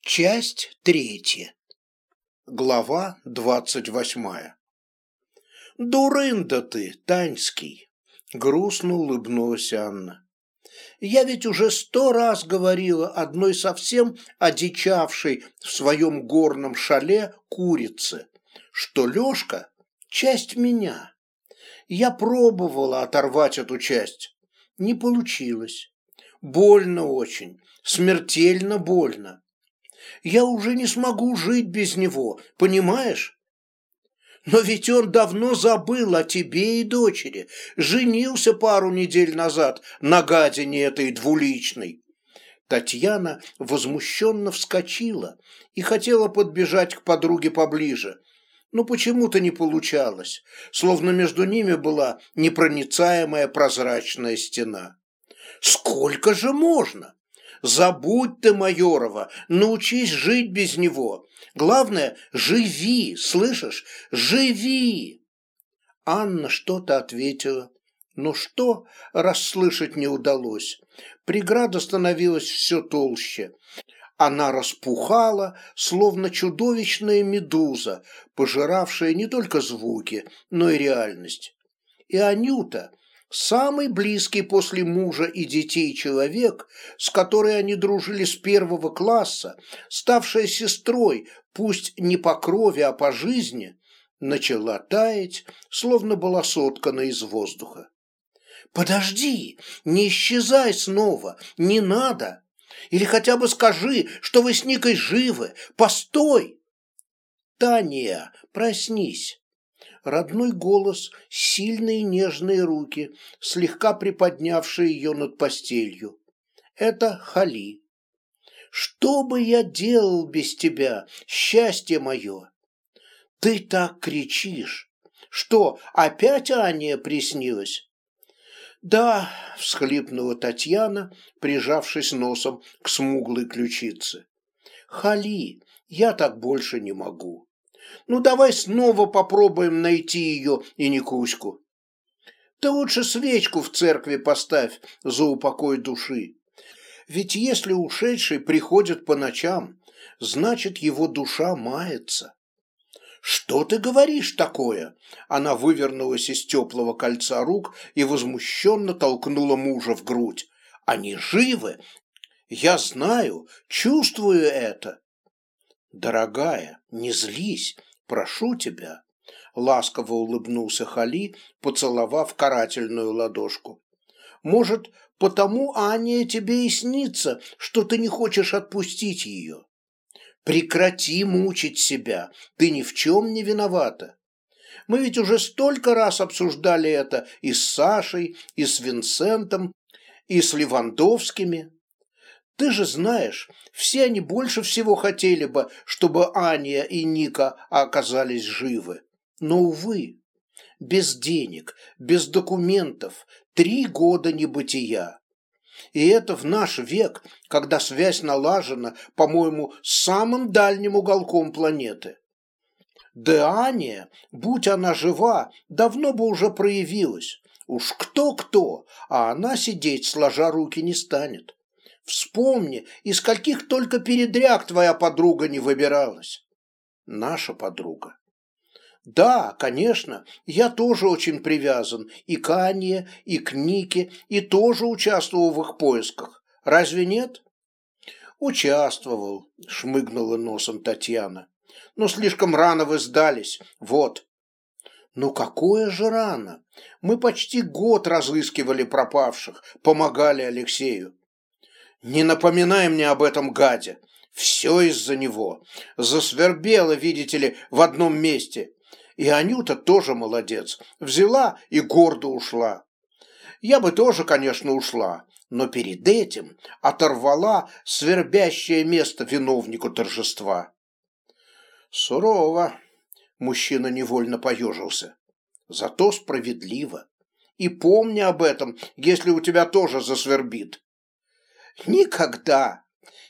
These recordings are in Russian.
Часть третья. Глава двадцать восьмая. «Дурында ты, Таньский!» — грустно улыбнулась Анна. «Я ведь уже сто раз говорила одной совсем одичавшей в своем горном шале курице, что Лешка — часть меня. Я пробовала оторвать эту часть. Не получилось. Больно очень, смертельно больно я уже не смогу жить без него, понимаешь? Но ведь он давно забыл о тебе и дочери, женился пару недель назад на гадине этой двуличной. Татьяна возмущенно вскочила и хотела подбежать к подруге поближе, но почему-то не получалось, словно между ними была непроницаемая прозрачная стена. «Сколько же можно? Забудь ты Майорова, научись жить без него. Главное, живи, слышишь? Живи!» Анна что-то ответила, но что расслышать не удалось. Преграда становилась все толще. Она распухала, словно чудовищная медуза, пожиравшая не только звуки, но и реальность. И Анюта, Самый близкий после мужа и детей человек, с которой они дружили с первого класса, ставшая сестрой, пусть не по крови, а по жизни, начала таять, словно была соткана из воздуха. «Подожди, не исчезай снова, не надо! Или хотя бы скажи, что вы с Никой живы! Постой!» «Таня, проснись!» Родной голос, сильные нежные руки, слегка приподнявшие ее над постелью. Это Хали. «Что бы я делал без тебя, счастье мое?» «Ты так кричишь! Что, опять Аня приснилась?» «Да», — всхлипнула Татьяна, прижавшись носом к смуглой ключице. «Хали, я так больше не могу». Ну, давай снова попробуем найти ее и Никуську. Ты лучше свечку в церкви поставь за упокой души. Ведь если ушедший приходит по ночам, значит, его душа мается. «Что ты говоришь такое?» Она вывернулась из теплого кольца рук и возмущенно толкнула мужа в грудь. «Они живы! Я знаю, чувствую это!» «Дорогая, не злись, прошу тебя», — ласково улыбнулся Хали, поцеловав карательную ладошку. «Может, потому Аня тебе и снится, что ты не хочешь отпустить ее? Прекрати мучить себя, ты ни в чем не виновата. Мы ведь уже столько раз обсуждали это и с Сашей, и с Винсентом, и с Левандовскими». Ты же знаешь, все они больше всего хотели бы, чтобы Аня и Ника оказались живы. Но, увы, без денег, без документов, три года небытия. И это в наш век, когда связь налажена, по-моему, с самым дальним уголком планеты. Да Аня, будь она жива, давно бы уже проявилась. Уж кто-кто, а она сидеть сложа руки не станет. Вспомни, из каких только передряг твоя подруга не выбиралась. Наша подруга. Да, конечно, я тоже очень привязан и к Ане, и к Нике, и тоже участвовал в их поисках. Разве нет? Участвовал, шмыгнула носом Татьяна. Но слишком рано вы сдались. Вот. Ну какое же рано? Мы почти год разыскивали пропавших, помогали Алексею. Не напоминай мне об этом гаде. Все из-за него. Засвербело, видите ли, в одном месте. И Анюта тоже молодец. Взяла и гордо ушла. Я бы тоже, конечно, ушла, но перед этим оторвала свербящее место виновнику торжества. Сурово. Мужчина невольно поежился. Зато справедливо. И помни об этом, если у тебя тоже засвербит. Никогда.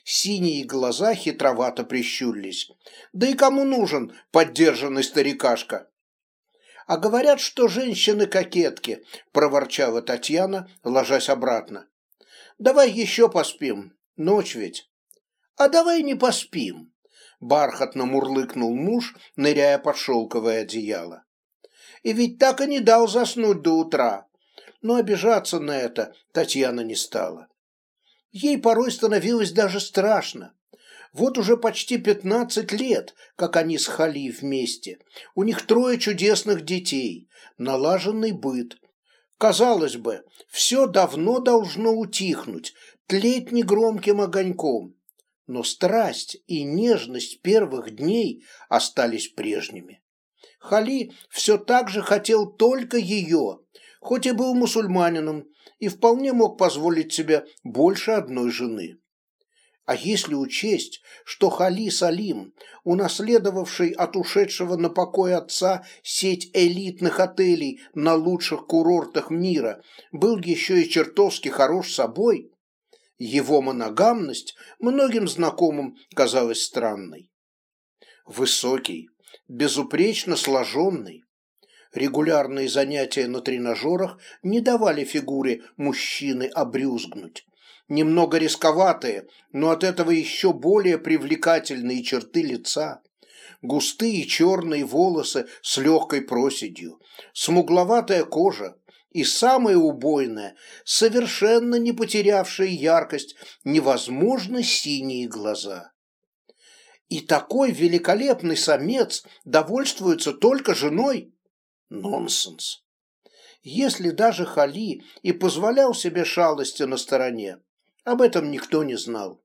Синие глаза хитровато прищурились. Да и кому нужен поддержанный старикашка? А говорят, что женщины кокетки, проворчала Татьяна, ложась обратно. Давай еще поспим, ночь ведь. «А давай не поспим», – бархатно мурлыкнул муж, ныряя под шелковое одеяло. «И ведь так и не дал заснуть до утра». Но обижаться на это Татьяна не стала. Ей порой становилось даже страшно. Вот уже почти пятнадцать лет, как они с Хали вместе. У них трое чудесных детей, налаженный быт. Казалось бы, все давно должно утихнуть, тлеть негромким огоньком но страсть и нежность первых дней остались прежними. Хали все так же хотел только ее, хоть и был мусульманином, и вполне мог позволить себе больше одной жены. А если учесть, что Хали Салим, унаследовавший от ушедшего на покой отца сеть элитных отелей на лучших курортах мира, был еще и чертовски хорош собой, его моногамность многим знакомым казалась странной. Высокий, безупречно сложенный. Регулярные занятия на тренажерах не давали фигуре мужчины обрюзгнуть. Немного рисковатые, но от этого еще более привлекательные черты лица. Густые черные волосы с легкой проседью, смугловатая кожа, и самое убойное, совершенно не потерявшее яркость, невозможно синие глаза. И такой великолепный самец довольствуется только женой? Нонсенс. Если даже Хали и позволял себе шалости на стороне, об этом никто не знал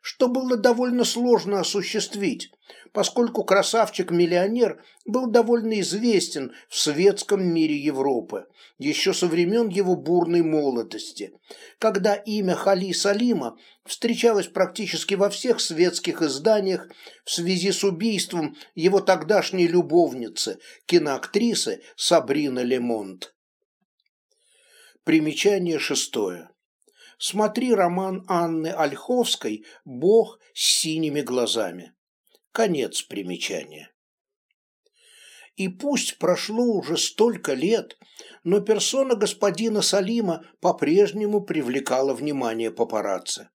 что было довольно сложно осуществить, поскольку красавчик-миллионер был довольно известен в светском мире Европы, еще со времен его бурной молодости, когда имя Хали Салима встречалось практически во всех светских изданиях в связи с убийством его тогдашней любовницы, киноактрисы Сабрины Лемонт. Примечание шестое смотри роман Анны Ольховской «Бог с синими глазами». Конец примечания. И пусть прошло уже столько лет, но персона господина Салима по-прежнему привлекала внимание папарацци.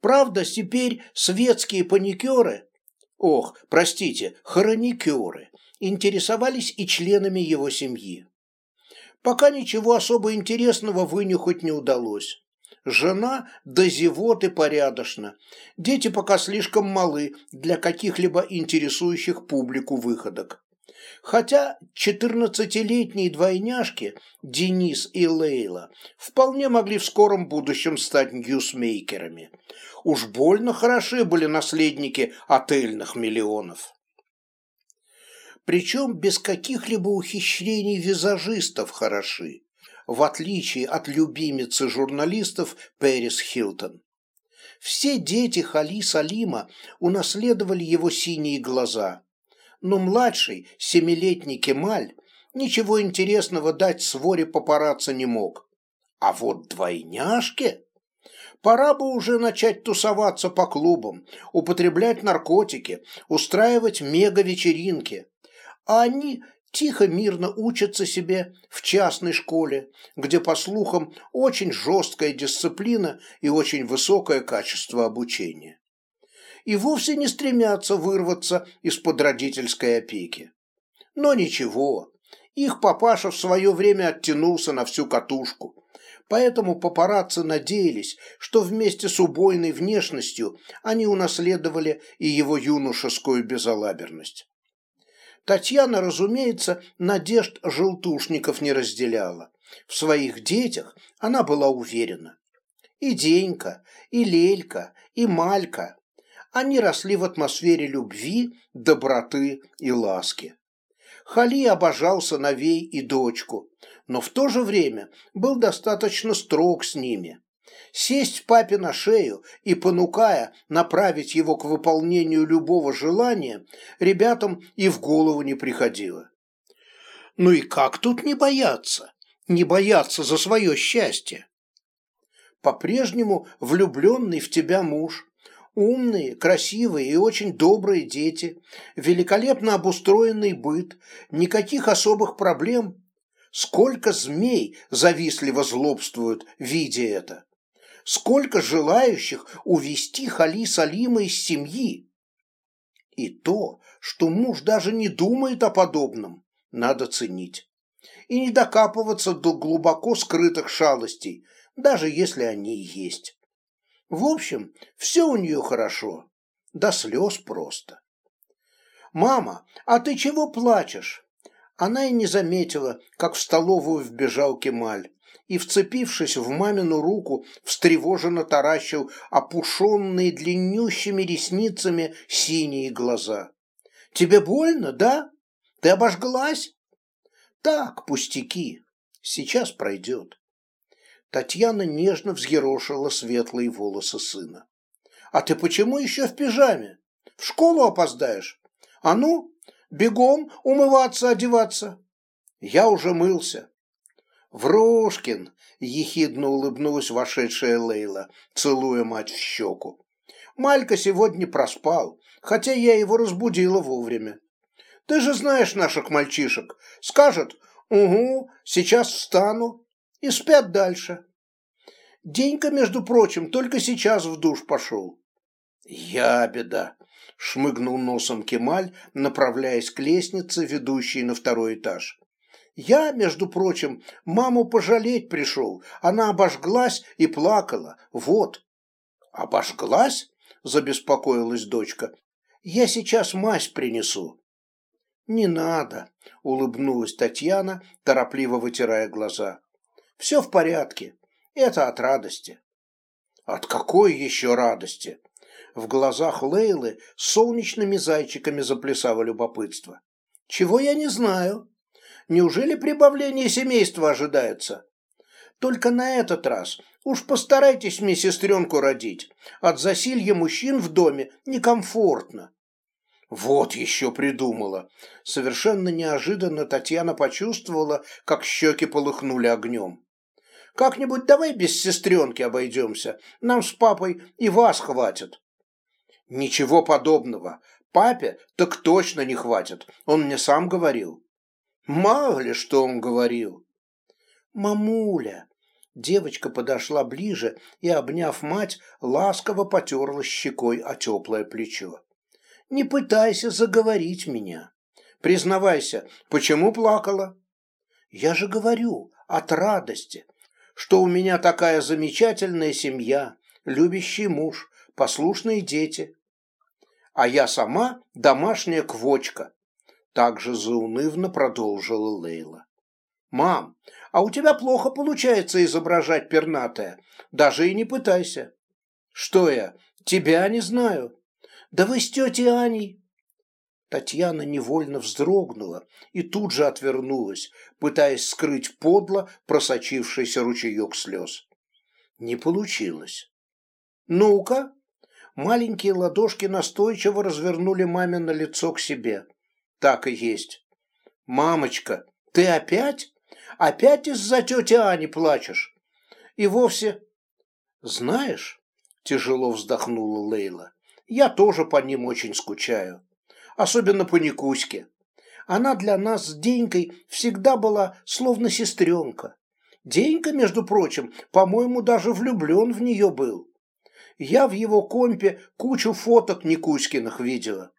Правда, теперь светские паникеры, ох, простите, хроникеры, интересовались и членами его семьи. Пока ничего особо интересного вынюхать не удалось. Жена до зевоты порядочно. Дети пока слишком малы для каких-либо интересующих публику выходок. Хотя четырнадцатилетние двойняшки Денис и Лейла вполне могли в скором будущем стать ньюсмейкерами. Уж больно хороши были наследники отельных миллионов. Причем без каких-либо ухищрений визажистов хороши в отличие от любимицы журналистов Пэрис Хилтон. Все дети Хали Салима унаследовали его синие глаза, но младший, семилетний Кемаль, ничего интересного дать своре папарацци не мог. А вот двойняшки... Пора бы уже начать тусоваться по клубам, употреблять наркотики, устраивать мега-вечеринки. А они тихо-мирно учатся себе в частной школе, где, по слухам, очень жесткая дисциплина и очень высокое качество обучения. И вовсе не стремятся вырваться из-под родительской опеки. Но ничего, их папаша в свое время оттянулся на всю катушку, поэтому папарацци надеялись, что вместе с убойной внешностью они унаследовали и его юношескую безалаберность. Татьяна, разумеется, надежд желтушников не разделяла. В своих детях она была уверена. И Денька, и Лелька, и Малька. Они росли в атмосфере любви, доброты и ласки. Хали обожал сыновей и дочку, но в то же время был достаточно строг с ними сесть папе на шею и, понукая, направить его к выполнению любого желания, ребятам и в голову не приходило. Ну и как тут не бояться? Не бояться за свое счастье? По-прежнему влюбленный в тебя муж, умные, красивые и очень добрые дети, великолепно обустроенный быт, никаких особых проблем. Сколько змей завистливо злобствуют, видя это сколько желающих увести Хали Салима из семьи. И то, что муж даже не думает о подобном, надо ценить. И не докапываться до глубоко скрытых шалостей, даже если они и есть. В общем, все у нее хорошо, до слез просто. «Мама, а ты чего плачешь?» Она и не заметила, как в столовую вбежал Кемаль и, вцепившись в мамину руку, встревоженно таращил опушенные длиннющими ресницами синие глаза. «Тебе больно, да? Ты обожглась?» «Так, пустяки. Сейчас пройдет». Татьяна нежно взъерошила светлые волосы сына. «А ты почему еще в пижаме? В школу опоздаешь? А ну, бегом умываться, одеваться!» «Я уже мылся». «Врушкин!» – ехидно улыбнулась вошедшая Лейла, целуя мать в щеку. «Малька сегодня проспал, хотя я его разбудила вовремя. Ты же знаешь наших мальчишек. Скажет, угу, сейчас встану, и спят дальше. Денька, между прочим, только сейчас в душ пошел. Я беда, шмыгнул носом Кемаль, направляясь к лестнице, ведущей на второй этаж. Я, между прочим, маму пожалеть пришел. Она обожглась и плакала. Вот. Обожглась? Забеспокоилась дочка. Я сейчас мазь принесу. Не надо, улыбнулась Татьяна, торопливо вытирая глаза. Все в порядке. Это от радости. От какой еще радости? В глазах Лейлы солнечными зайчиками заплясало любопытство. Чего я не знаю? Неужели прибавление семейства ожидается? Только на этот раз уж постарайтесь мне сестренку родить. От засилья мужчин в доме некомфортно. Вот еще придумала. Совершенно неожиданно Татьяна почувствовала, как щеки полыхнули огнем. Как-нибудь давай без сестренки обойдемся. Нам с папой и вас хватит. Ничего подобного. Папе так точно не хватит. Он мне сам говорил. Мало ли, что он говорил. Мамуля. Девочка подошла ближе и, обняв мать, ласково потерла щекой о теплое плечо. Не пытайся заговорить меня. Признавайся, почему плакала? Я же говорю, от радости что у меня такая замечательная семья, любящий муж, послушные дети. А я сама домашняя квочка, также заунывно продолжила Лейла. Мам, а у тебя плохо получается изображать пернатое, даже и не пытайся. Что я, тебя не знаю? Да вы с тетей Аней Татьяна невольно вздрогнула и тут же отвернулась, пытаясь скрыть подло просочившийся ручеек слез. Не получилось. «Ну-ка!» Маленькие ладошки настойчиво развернули мамино лицо к себе. Так и есть. «Мамочка, ты опять? Опять из-за тети Ани плачешь? И вовсе...» «Знаешь...» — тяжело вздохнула Лейла. «Я тоже по ним очень скучаю особенно по Никуське. Она для нас с Денькой всегда была словно сестренка. Денька, между прочим, по-моему, даже влюблен в нее был. Я в его компе кучу фоток Никуськиных видела.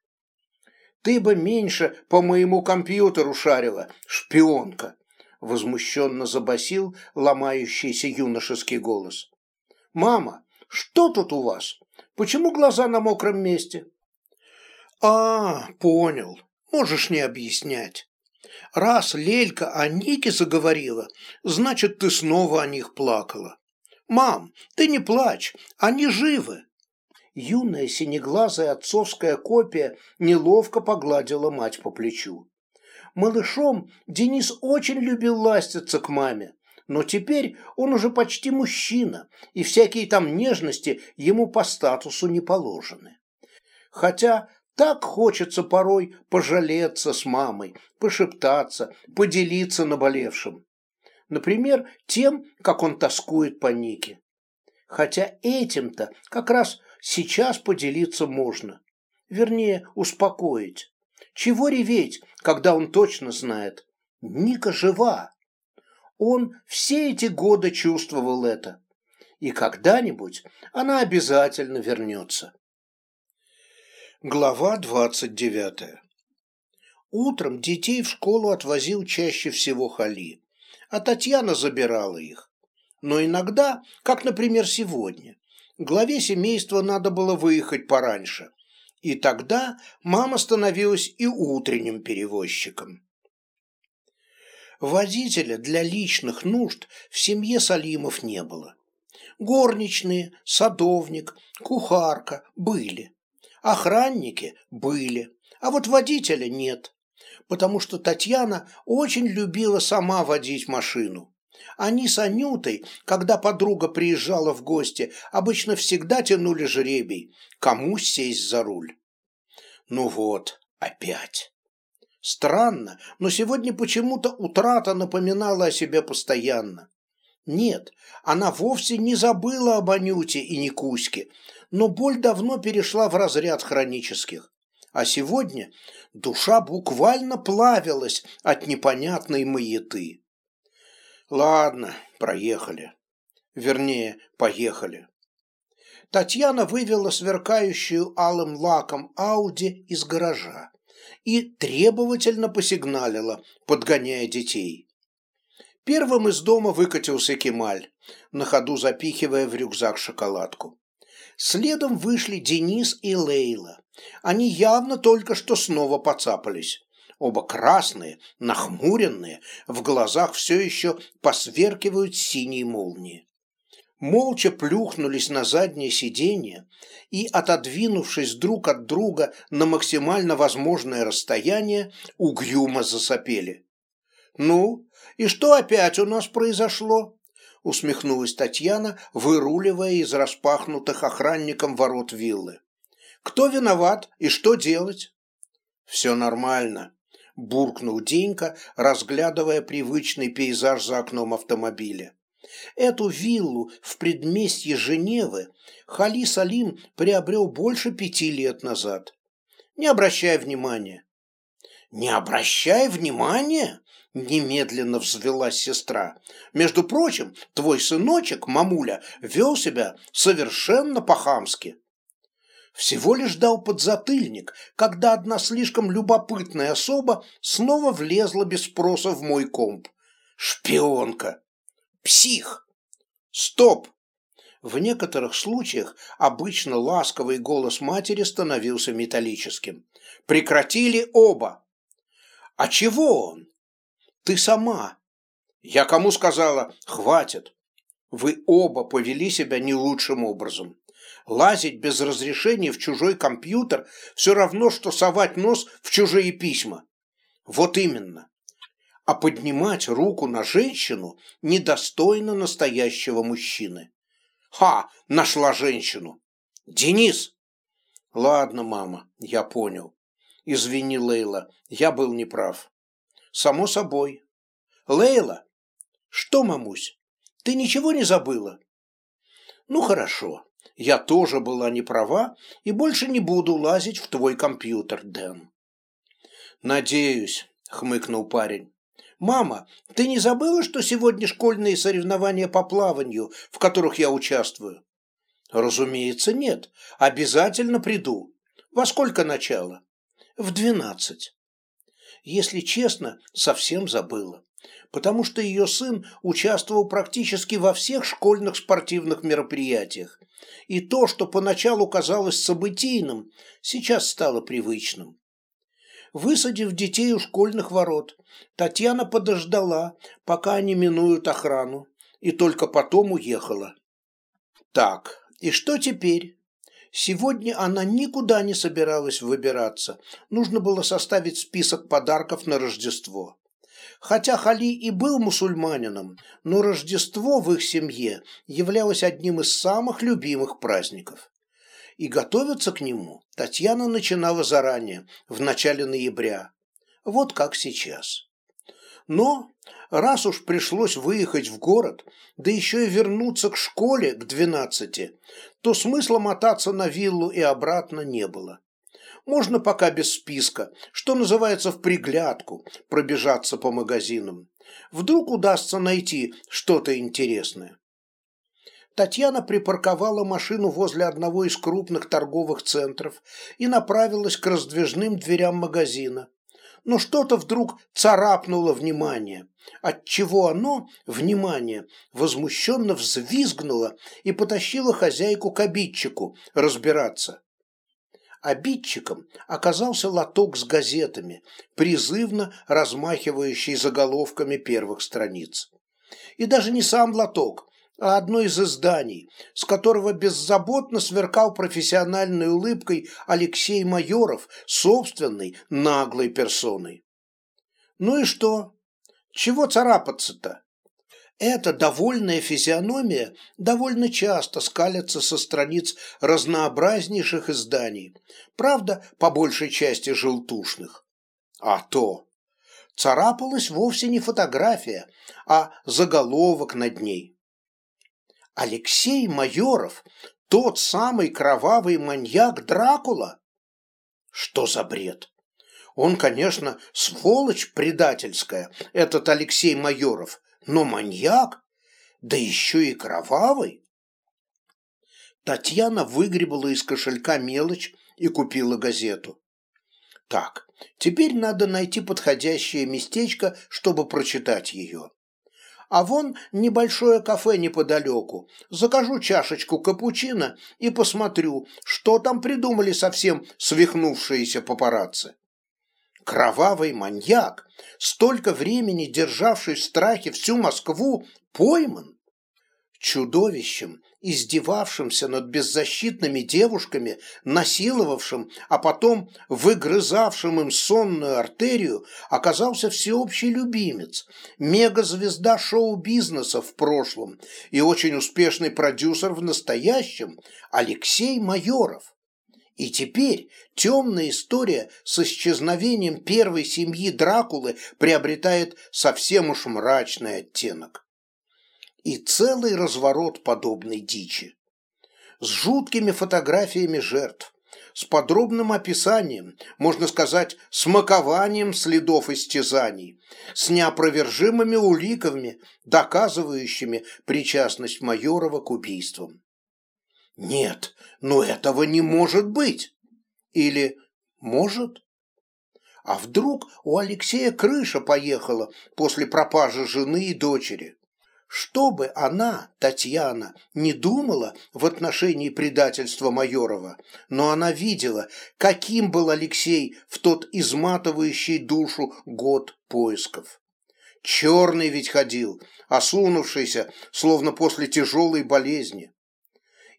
Ты бы меньше по моему компьютеру шарила, шпионка, возмущенно забасил ломающийся юношеский голос. Мама, что тут у вас? Почему глаза на мокром месте? «А, понял. Можешь не объяснять. Раз Лелька о Нике заговорила, значит, ты снова о них плакала. Мам, ты не плачь, они живы». Юная синеглазая отцовская копия неловко погладила мать по плечу. Малышом Денис очень любил ластиться к маме, но теперь он уже почти мужчина, и всякие там нежности ему по статусу не положены. Хотя так хочется порой пожалеться с мамой, пошептаться, поделиться наболевшим. Например, тем, как он тоскует по Нике. Хотя этим-то как раз сейчас поделиться можно. Вернее, успокоить. Чего реветь, когда он точно знает? Ника жива. Он все эти годы чувствовал это. и когда-нибудь она обязательно вернется. Глава двадцать девятая. Утром детей в школу отвозил чаще всего Хали, а Татьяна забирала их. Но иногда, как, например, сегодня, главе семейства надо было выехать пораньше, и тогда мама становилась и утренним перевозчиком. Водителя для личных нужд в семье Салимов не было. Горничные, садовник, кухарка были. Охранники были, а вот водителя нет, потому что Татьяна очень любила сама водить машину. Они с Анютой, когда подруга приезжала в гости, обычно всегда тянули жребий, кому сесть за руль. Ну вот, опять. Странно, но сегодня почему-то утрата напоминала о себе постоянно. Нет, она вовсе не забыла об Анюте и Никуське, но боль давно перешла в разряд хронических. А сегодня душа буквально плавилась от непонятной маяты. Ладно, проехали. Вернее, поехали. Татьяна вывела сверкающую алым лаком Ауди из гаража и требовательно посигналила, подгоняя детей. Первым из дома выкатился Кемаль, на ходу запихивая в рюкзак шоколадку. Следом вышли Денис и Лейла. Они явно только что снова поцапались. Оба красные, нахмуренные, в глазах все еще посверкивают синие молнии молча плюхнулись на заднее сиденье и, отодвинувшись друг от друга на максимально возможное расстояние, угрюмо засопели. «Ну, и что опять у нас произошло?» усмехнулась Татьяна, выруливая из распахнутых охранником ворот виллы. «Кто виноват и что делать?» «Все нормально», – буркнул Денька, разглядывая привычный пейзаж за окном автомобиля. Эту виллу в предместье Женевы Хали Салим приобрел больше пяти лет назад. Не обращай внимания. Не обращай внимания? Немедленно взвелась сестра. Между прочим, твой сыночек, мамуля, вел себя совершенно по-хамски. Всего лишь дал подзатыльник, когда одна слишком любопытная особа снова влезла без спроса в мой комп. Шпионка! Псих! Стоп! В некоторых случаях обычно ласковый голос матери становился металлическим. Прекратили оба. А чего он? Ты сама. Я кому сказала, хватит. Вы оба повели себя не лучшим образом. Лазить без разрешения в чужой компьютер все равно, что совать нос в чужие письма. Вот именно а поднимать руку на женщину недостойно настоящего мужчины. Ха, нашла женщину. Денис! Ладно, мама, я понял. Извини, Лейла, я был неправ. Само собой. Лейла? Что, мамусь, ты ничего не забыла? Ну, хорошо. Я тоже была не права и больше не буду лазить в твой компьютер, Дэн. Надеюсь, хмыкнул парень. «Мама, ты не забыла, что сегодня школьные соревнования по плаванию, в которых я участвую?» «Разумеется, нет. Обязательно приду. Во сколько начало?» «В двенадцать». Если честно, совсем забыла, потому что ее сын участвовал практически во всех школьных спортивных мероприятиях, и то, что поначалу казалось событийным, сейчас стало привычным. Высадив детей у школьных ворот, Татьяна подождала, пока они минуют охрану, и только потом уехала. Так, и что теперь? Сегодня она никуда не собиралась выбираться. Нужно было составить список подарков на Рождество. Хотя Хали и был мусульманином, но Рождество в их семье являлось одним из самых любимых праздников и готовиться к нему Татьяна начинала заранее, в начале ноября. Вот как сейчас. Но, раз уж пришлось выехать в город, да еще и вернуться к школе к двенадцати, то смысла мотаться на виллу и обратно не было. Можно пока без списка, что называется в приглядку, пробежаться по магазинам. Вдруг удастся найти что-то интересное. Татьяна припарковала машину возле одного из крупных торговых центров и направилась к раздвижным дверям магазина. Но что-то вдруг царапнуло внимание, отчего оно, внимание, возмущенно взвизгнуло и потащило хозяйку к обидчику разбираться. Обидчиком оказался лоток с газетами, призывно размахивающий заголовками первых страниц. И даже не сам лоток, а одно из изданий, с которого беззаботно сверкал профессиональной улыбкой Алексей Майоров собственной наглой персоной. Ну и что? Чего царапаться-то? Эта довольная физиономия довольно часто скалится со страниц разнообразнейших изданий, правда, по большей части желтушных. А то! Царапалась вовсе не фотография, а заголовок над ней. Алексей Майоров, тот самый кровавый маньяк Дракула? Что за бред? Он, конечно, сволочь предательская, этот Алексей Майоров, но маньяк? Да еще и кровавый? Татьяна выгребала из кошелька мелочь и купила газету. Так, теперь надо найти подходящее местечко, чтобы прочитать ее. А вон небольшое кафе неподалеку. Закажу чашечку капучино и посмотрю, что там придумали совсем свихнувшиеся папарацци. Кровавый маньяк, столько времени державший в страхе всю Москву, пойман. Чудовищем, издевавшимся над беззащитными девушками, насиловавшим, а потом выгрызавшим им сонную артерию, оказался всеобщий любимец, мегазвезда шоу-бизнеса в прошлом и очень успешный продюсер в настоящем Алексей Майоров. И теперь темная история с исчезновением первой семьи Дракулы приобретает совсем уж мрачный оттенок и целый разворот подобной дичи. С жуткими фотографиями жертв, с подробным описанием, можно сказать, смакованием следов истязаний, с неопровержимыми уликами, доказывающими причастность Майорова к убийствам. Нет, но этого не может быть. Или может? А вдруг у Алексея крыша поехала после пропажи жены и дочери? Что бы она, Татьяна, не думала в отношении предательства Майорова, но она видела, каким был Алексей в тот изматывающий душу год поисков. Черный ведь ходил, осунувшийся, словно после тяжелой болезни.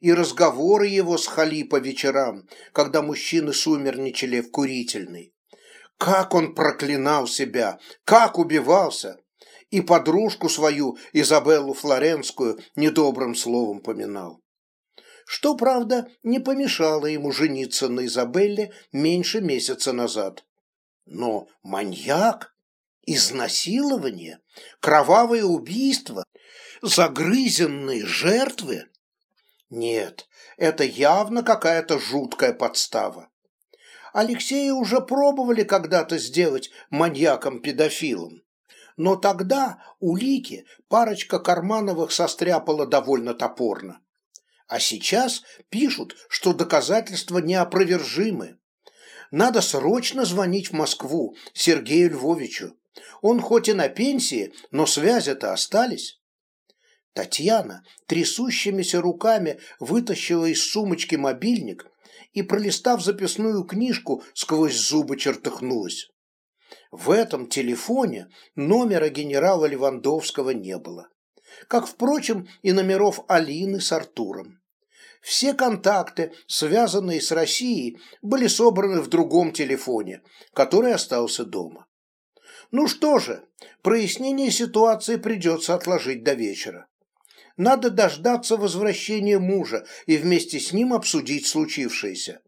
И разговоры его с Хали по вечерам, когда мужчины сумерничали в курительной. Как он проклинал себя, как убивался! и подружку свою, Изабеллу Флоренскую, недобрым словом поминал. Что, правда, не помешало ему жениться на Изабелле меньше месяца назад. Но маньяк, изнасилование, кровавое убийство, загрызенные жертвы? Нет, это явно какая-то жуткая подстава. Алексея уже пробовали когда-то сделать маньяком-педофилом но тогда улики парочка Кармановых состряпала довольно топорно. А сейчас пишут, что доказательства неопровержимы. Надо срочно звонить в Москву Сергею Львовичу. Он хоть и на пенсии, но связи-то остались. Татьяна трясущимися руками вытащила из сумочки мобильник и, пролистав записную книжку, сквозь зубы чертыхнулась. В этом телефоне номера генерала Левандовского не было. Как, впрочем, и номеров Алины с Артуром. Все контакты, связанные с Россией, были собраны в другом телефоне, который остался дома. Ну что же, прояснение ситуации придется отложить до вечера. Надо дождаться возвращения мужа и вместе с ним обсудить случившееся.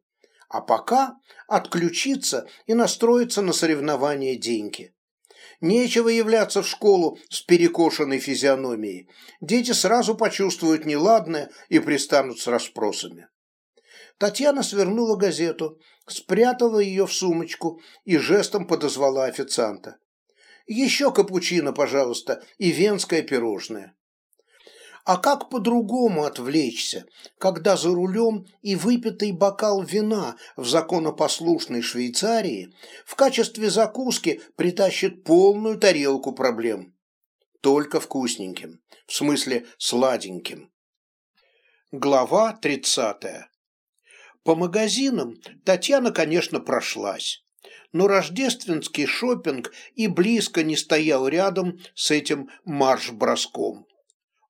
А пока отключиться и настроиться на соревнования деньги. Нечего являться в школу с перекошенной физиономией. Дети сразу почувствуют неладное и пристанут с расспросами. Татьяна свернула газету, спрятала ее в сумочку и жестом подозвала официанта. «Еще капучино, пожалуйста, и венское пирожное». А как по-другому отвлечься, когда за рулем и выпитый бокал вина в законопослушной Швейцарии в качестве закуски притащит полную тарелку проблем? Только вкусненьким, в смысле сладеньким. Глава 30. По магазинам Татьяна, конечно, прошлась, но рождественский шопинг и близко не стоял рядом с этим марш-броском.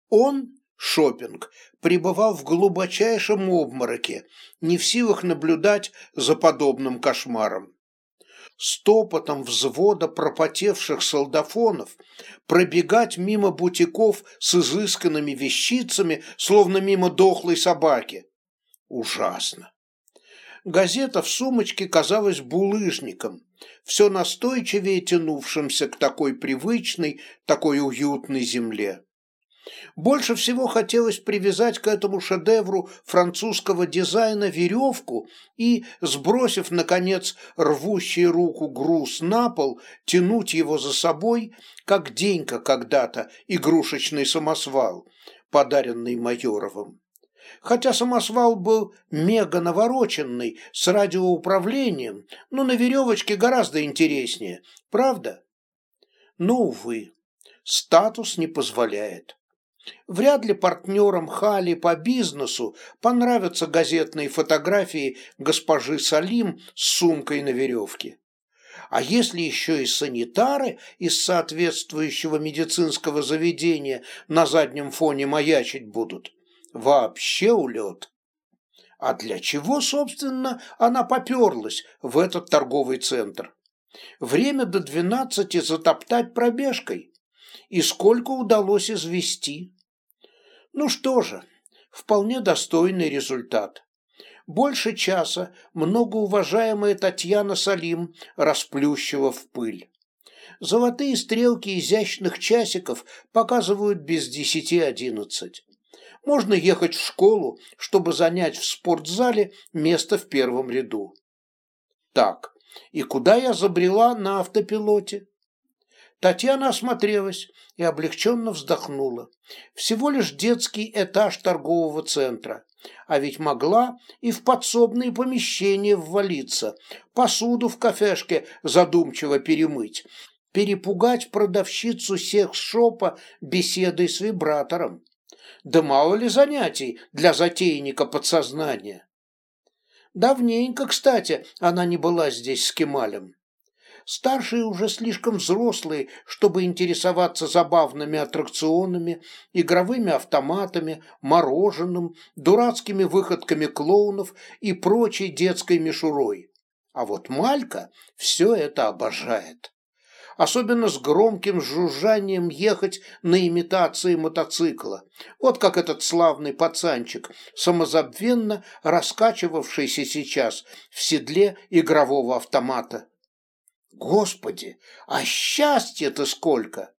Он, шопинг, пребывал в глубочайшем обмороке, не в силах наблюдать за подобным кошмаром стопотом взвода пропотевших солдафонов, пробегать мимо бутиков с изысканными вещицами, словно мимо дохлой собаки. Ужасно. Газета в сумочке казалась булыжником, все настойчивее тянувшимся к такой привычной, такой уютной земле. Больше всего хотелось привязать к этому шедевру французского дизайна веревку и, сбросив, наконец, рвущий руку груз на пол, тянуть его за собой, как денька когда-то игрушечный самосвал, подаренный Майоровым. Хотя самосвал был мега навороченный, с радиоуправлением, но на веревочке гораздо интереснее, правда? Но, увы, статус не позволяет. Вряд ли партнерам Хали по бизнесу понравятся газетные фотографии госпожи Салим с сумкой на веревке. А если еще и санитары из соответствующего медицинского заведения на заднем фоне маячить будут, вообще улет. А для чего, собственно, она поперлась в этот торговый центр? Время до двенадцати затоптать пробежкой. И сколько удалось извести? Ну что же, вполне достойный результат. Больше часа многоуважаемая Татьяна Салим расплющила в пыль. Золотые стрелки изящных часиков показывают без десяти одиннадцать. Можно ехать в школу, чтобы занять в спортзале место в первом ряду. Так, и куда я забрела на автопилоте? Татьяна осмотрелась и облегченно вздохнула. Всего лишь детский этаж торгового центра. А ведь могла и в подсобные помещения ввалиться, посуду в кафешке задумчиво перемыть, перепугать продавщицу секс-шопа беседой с вибратором. Да мало ли занятий для затейника подсознания. Давненько, кстати, она не была здесь с Кемалем. Старшие уже слишком взрослые, чтобы интересоваться забавными аттракционами, игровыми автоматами, мороженым, дурацкими выходками клоунов и прочей детской мишурой. А вот Малька все это обожает. Особенно с громким жужжанием ехать на имитации мотоцикла. Вот как этот славный пацанчик, самозабвенно раскачивавшийся сейчас в седле игрового автомата. Господи, а счастья-то сколько!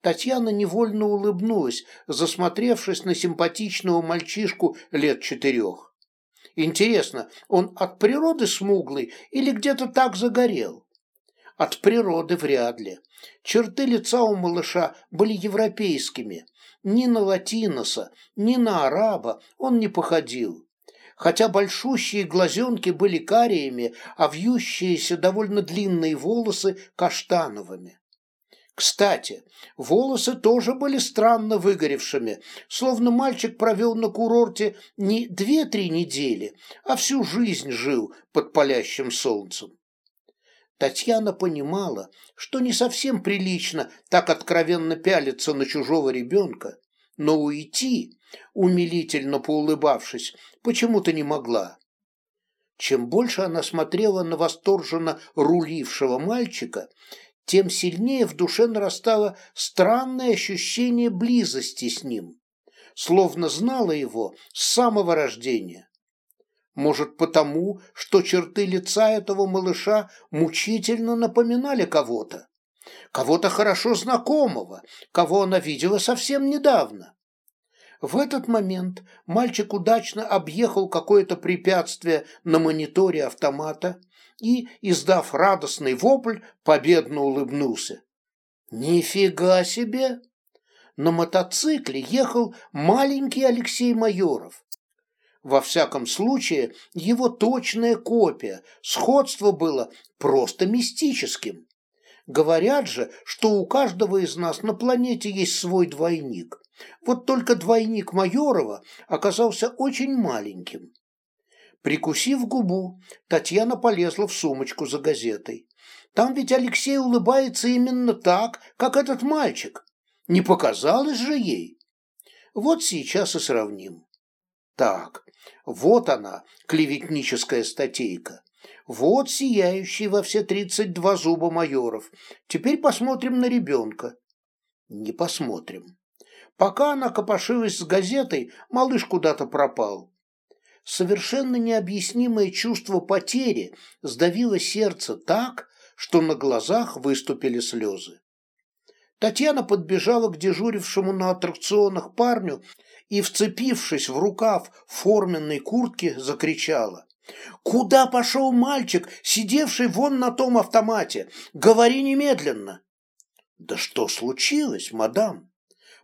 Татьяна невольно улыбнулась, засмотревшись на симпатичного мальчишку лет четырех. Интересно, он от природы смуглый или где-то так загорел? От природы вряд ли. Черты лица у малыша были европейскими. Ни на латиноса, ни на араба он не походил хотя большущие глазенки были кариями, а вьющиеся довольно длинные волосы каштановыми. Кстати, волосы тоже были странно выгоревшими, словно мальчик провел на курорте не две-три недели, а всю жизнь жил под палящим солнцем. Татьяна понимала, что не совсем прилично так откровенно пялиться на чужого ребенка, но уйти, умилительно поулыбавшись, почему-то не могла. Чем больше она смотрела на восторженно рулившего мальчика, тем сильнее в душе нарастало странное ощущение близости с ним, словно знала его с самого рождения. Может, потому, что черты лица этого малыша мучительно напоминали кого-то, кого-то хорошо знакомого, кого она видела совсем недавно. В этот момент мальчик удачно объехал какое-то препятствие на мониторе автомата и, издав радостный вопль, победно улыбнулся. «Нифига себе!» на мотоцикле ехал маленький Алексей Майоров. Во всяком случае, его точная копия, сходство было просто мистическим. Говорят же, что у каждого из нас на планете есть свой двойник. Вот только двойник Майорова оказался очень маленьким. Прикусив губу, Татьяна полезла в сумочку за газетой. Там ведь Алексей улыбается именно так, как этот мальчик. Не показалось же ей? Вот сейчас и сравним. Так, вот она, клеветническая статейка. Вот сияющий во все тридцать два зуба майоров. Теперь посмотрим на ребенка. Не посмотрим. Пока она копошилась с газетой, малыш куда-то пропал. Совершенно необъяснимое чувство потери сдавило сердце так, что на глазах выступили слезы. Татьяна подбежала к дежурившему на аттракционах парню и, вцепившись в рукав форменной куртки, закричала. «Куда пошел мальчик, сидевший вон на том автомате? Говори немедленно!» «Да что случилось, мадам?»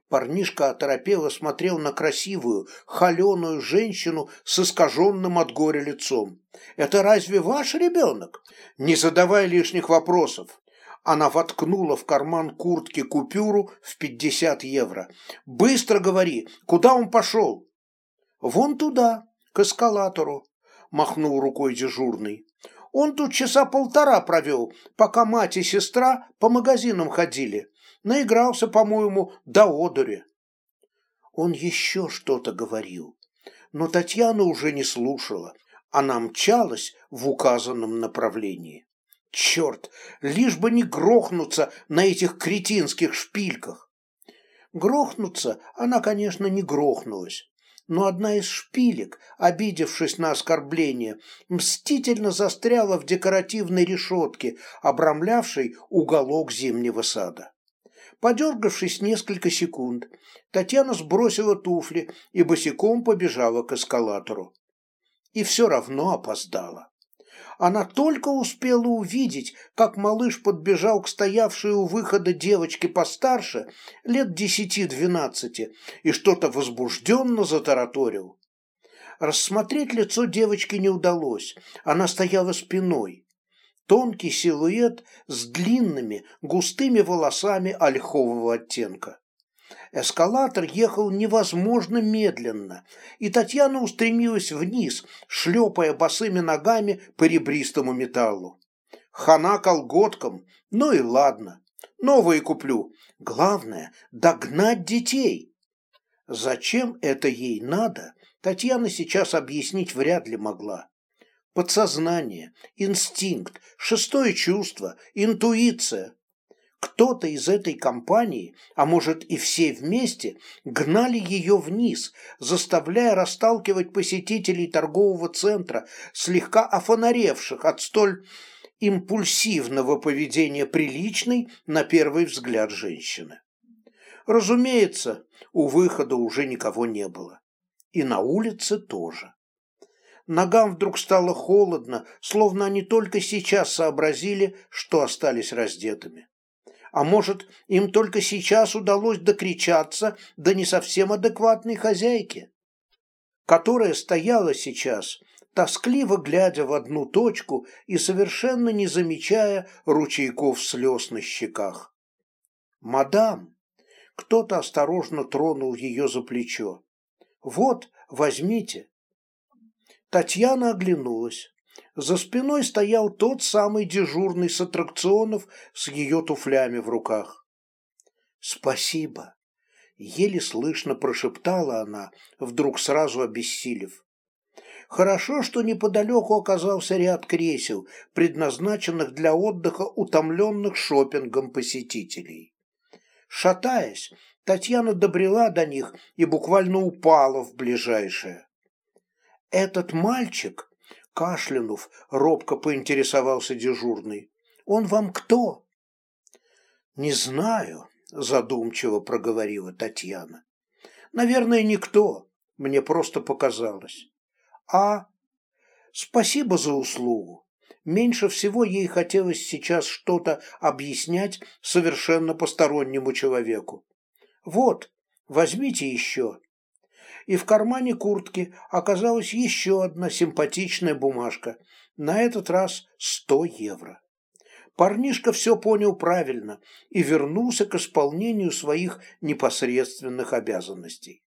Парнишка оторопело смотрел на красивую, холеную женщину с искаженным от горя лицом. «Это разве ваш ребенок? Не задавай лишних вопросов. Она воткнула в карман куртки купюру в пятьдесят евро. «Быстро говори, куда он пошел?» «Вон туда, к эскалатору», – махнул рукой дежурный. «Он тут часа полтора провел, пока мать и сестра по магазинам ходили. Наигрался, по-моему, до одури». Он еще что-то говорил, но Татьяна уже не слушала. Она мчалась в указанном направлении. Черт, лишь бы не грохнуться на этих кретинских шпильках. Грохнуться она, конечно, не грохнулась, но одна из шпилек, обидевшись на оскорбление, мстительно застряла в декоративной решетке, обрамлявшей уголок зимнего сада. Подергавшись несколько секунд, Татьяна сбросила туфли и босиком побежала к эскалатору. И все равно опоздала она только успела увидеть, как малыш подбежал к стоявшей у выхода девочке постарше, лет десяти-двенадцати, и что-то возбужденно затараторил. Рассмотреть лицо девочки не удалось, она стояла спиной. Тонкий силуэт с длинными, густыми волосами ольхового оттенка. Эскалатор ехал невозможно медленно, и Татьяна устремилась вниз, шлепая босыми ногами по ребристому металлу. Хана колготкам, ну и ладно, новые куплю. Главное – догнать детей. Зачем это ей надо, Татьяна сейчас объяснить вряд ли могла. Подсознание, инстинкт, шестое чувство, интуиция кто-то из этой компании, а может и все вместе, гнали ее вниз, заставляя расталкивать посетителей торгового центра, слегка офонаревших от столь импульсивного поведения приличной, на первый взгляд, женщины. Разумеется, у выхода уже никого не было. И на улице тоже. Ногам вдруг стало холодно, словно они только сейчас сообразили, что остались раздетыми. А может, им только сейчас удалось докричаться до не совсем адекватной хозяйки, которая стояла сейчас, тоскливо глядя в одну точку и совершенно не замечая ручейков слез на щеках. «Мадам!» Кто-то осторожно тронул ее за плечо. «Вот, возьмите». Татьяна оглянулась. За спиной стоял тот самый дежурный с аттракционов с ее туфлями в руках. «Спасибо», — еле слышно прошептала она, вдруг сразу обессилев. Хорошо, что неподалеку оказался ряд кресел, предназначенных для отдыха утомленных шопингом посетителей. Шатаясь, Татьяна добрела до них и буквально упала в ближайшее. Этот мальчик Кашлянув, робко поинтересовался дежурный. «Он вам кто?» «Не знаю», – задумчиво проговорила Татьяна. «Наверное, никто. Мне просто показалось. А? Спасибо за услугу. Меньше всего ей хотелось сейчас что-то объяснять совершенно постороннему человеку. Вот, возьмите еще. И в кармане куртки оказалась еще одна симпатичная бумажка, на этот раз сто евро. Парнишка все понял правильно и вернулся к исполнению своих непосредственных обязанностей.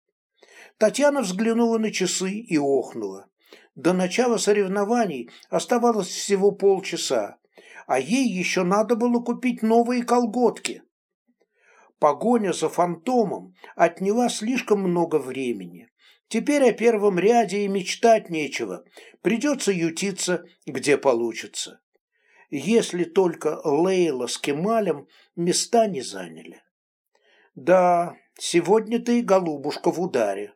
Татьяна взглянула на часы и охнула. До начала соревнований оставалось всего полчаса, а ей еще надо было купить новые колготки. Погоня за фантомом отняла слишком много времени. Теперь о первом ряде и мечтать нечего, придется ютиться, где получится. Если только Лейла с Кемалем места не заняли. Да, сегодня ты, голубушка, в ударе.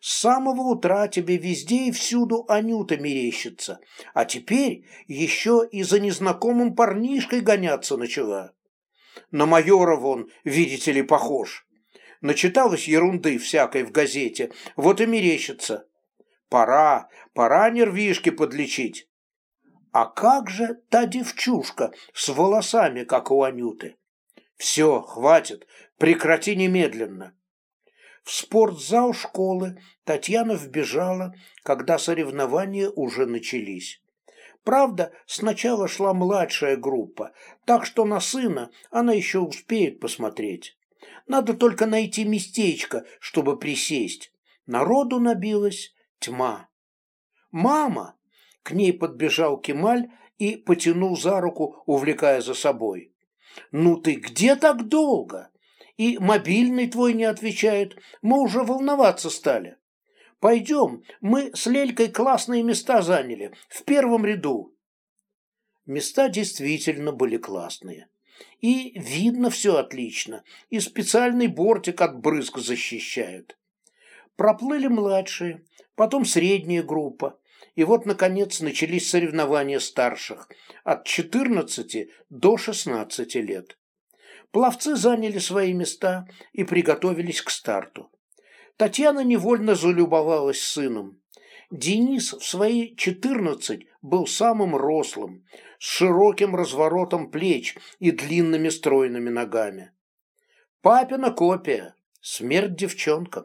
С самого утра тебе везде и всюду Анюта мерещится, а теперь еще и за незнакомым парнишкой гоняться начала. На майора вон, видите ли, похож. Начиталась ерунды всякой в газете, вот и мерещится. Пора, пора нервишки подлечить. А как же та девчушка с волосами, как у Анюты? Все, хватит, прекрати немедленно. В спортзал школы Татьяна вбежала, когда соревнования уже начались. Правда, сначала шла младшая группа, так что на сына она еще успеет посмотреть. Надо только найти местечко, чтобы присесть. Народу набилась тьма. «Мама!» — к ней подбежал Кемаль и потянул за руку, увлекая за собой. «Ну ты где так долго?» и мобильный твой не отвечает. Мы уже волноваться стали. Пойдем, мы с Лелькой классные места заняли, в первом ряду. Места действительно были классные. И видно все отлично, и специальный бортик от брызг защищает. Проплыли младшие, потом средняя группа, и вот, наконец, начались соревнования старших от 14 до 16 лет. Пловцы заняли свои места и приготовились к старту. Татьяна невольно залюбовалась сыном. Денис в свои четырнадцать был самым рослым, с широким разворотом плеч и длинными стройными ногами. Папина копия, смерть девчонка.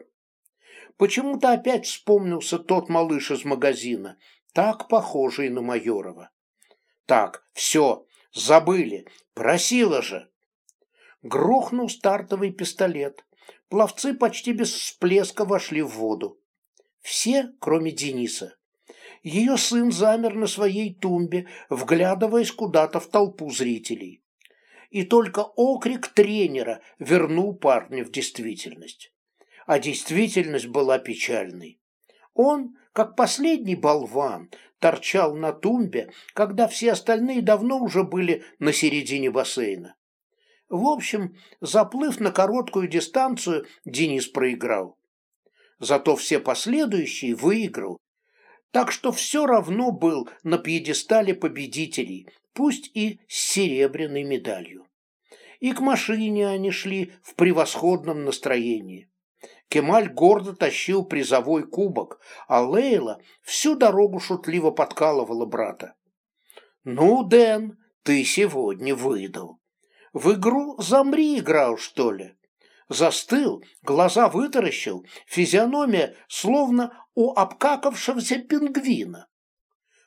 Почему-то опять вспомнился тот малыш из магазина, так похожий на Майорова. Так, все, забыли, просила же. Грохнул стартовый пистолет. Пловцы почти без всплеска вошли в воду. Все, кроме Дениса. Ее сын замер на своей тумбе, вглядываясь куда-то в толпу зрителей. И только окрик тренера вернул парня в действительность. А действительность была печальной. Он, как последний болван, торчал на тумбе, когда все остальные давно уже были на середине бассейна. В общем, заплыв на короткую дистанцию, Денис проиграл. Зато все последующие выиграл. Так что все равно был на пьедестале победителей, пусть и с серебряной медалью. И к машине они шли в превосходном настроении. Кемаль гордо тащил призовой кубок, а Лейла всю дорогу шутливо подкалывала брата. «Ну, Дэн, ты сегодня выдал». В игру «Замри» играл, что ли? Застыл, глаза вытаращил, физиономия словно у обкакавшегося пингвина.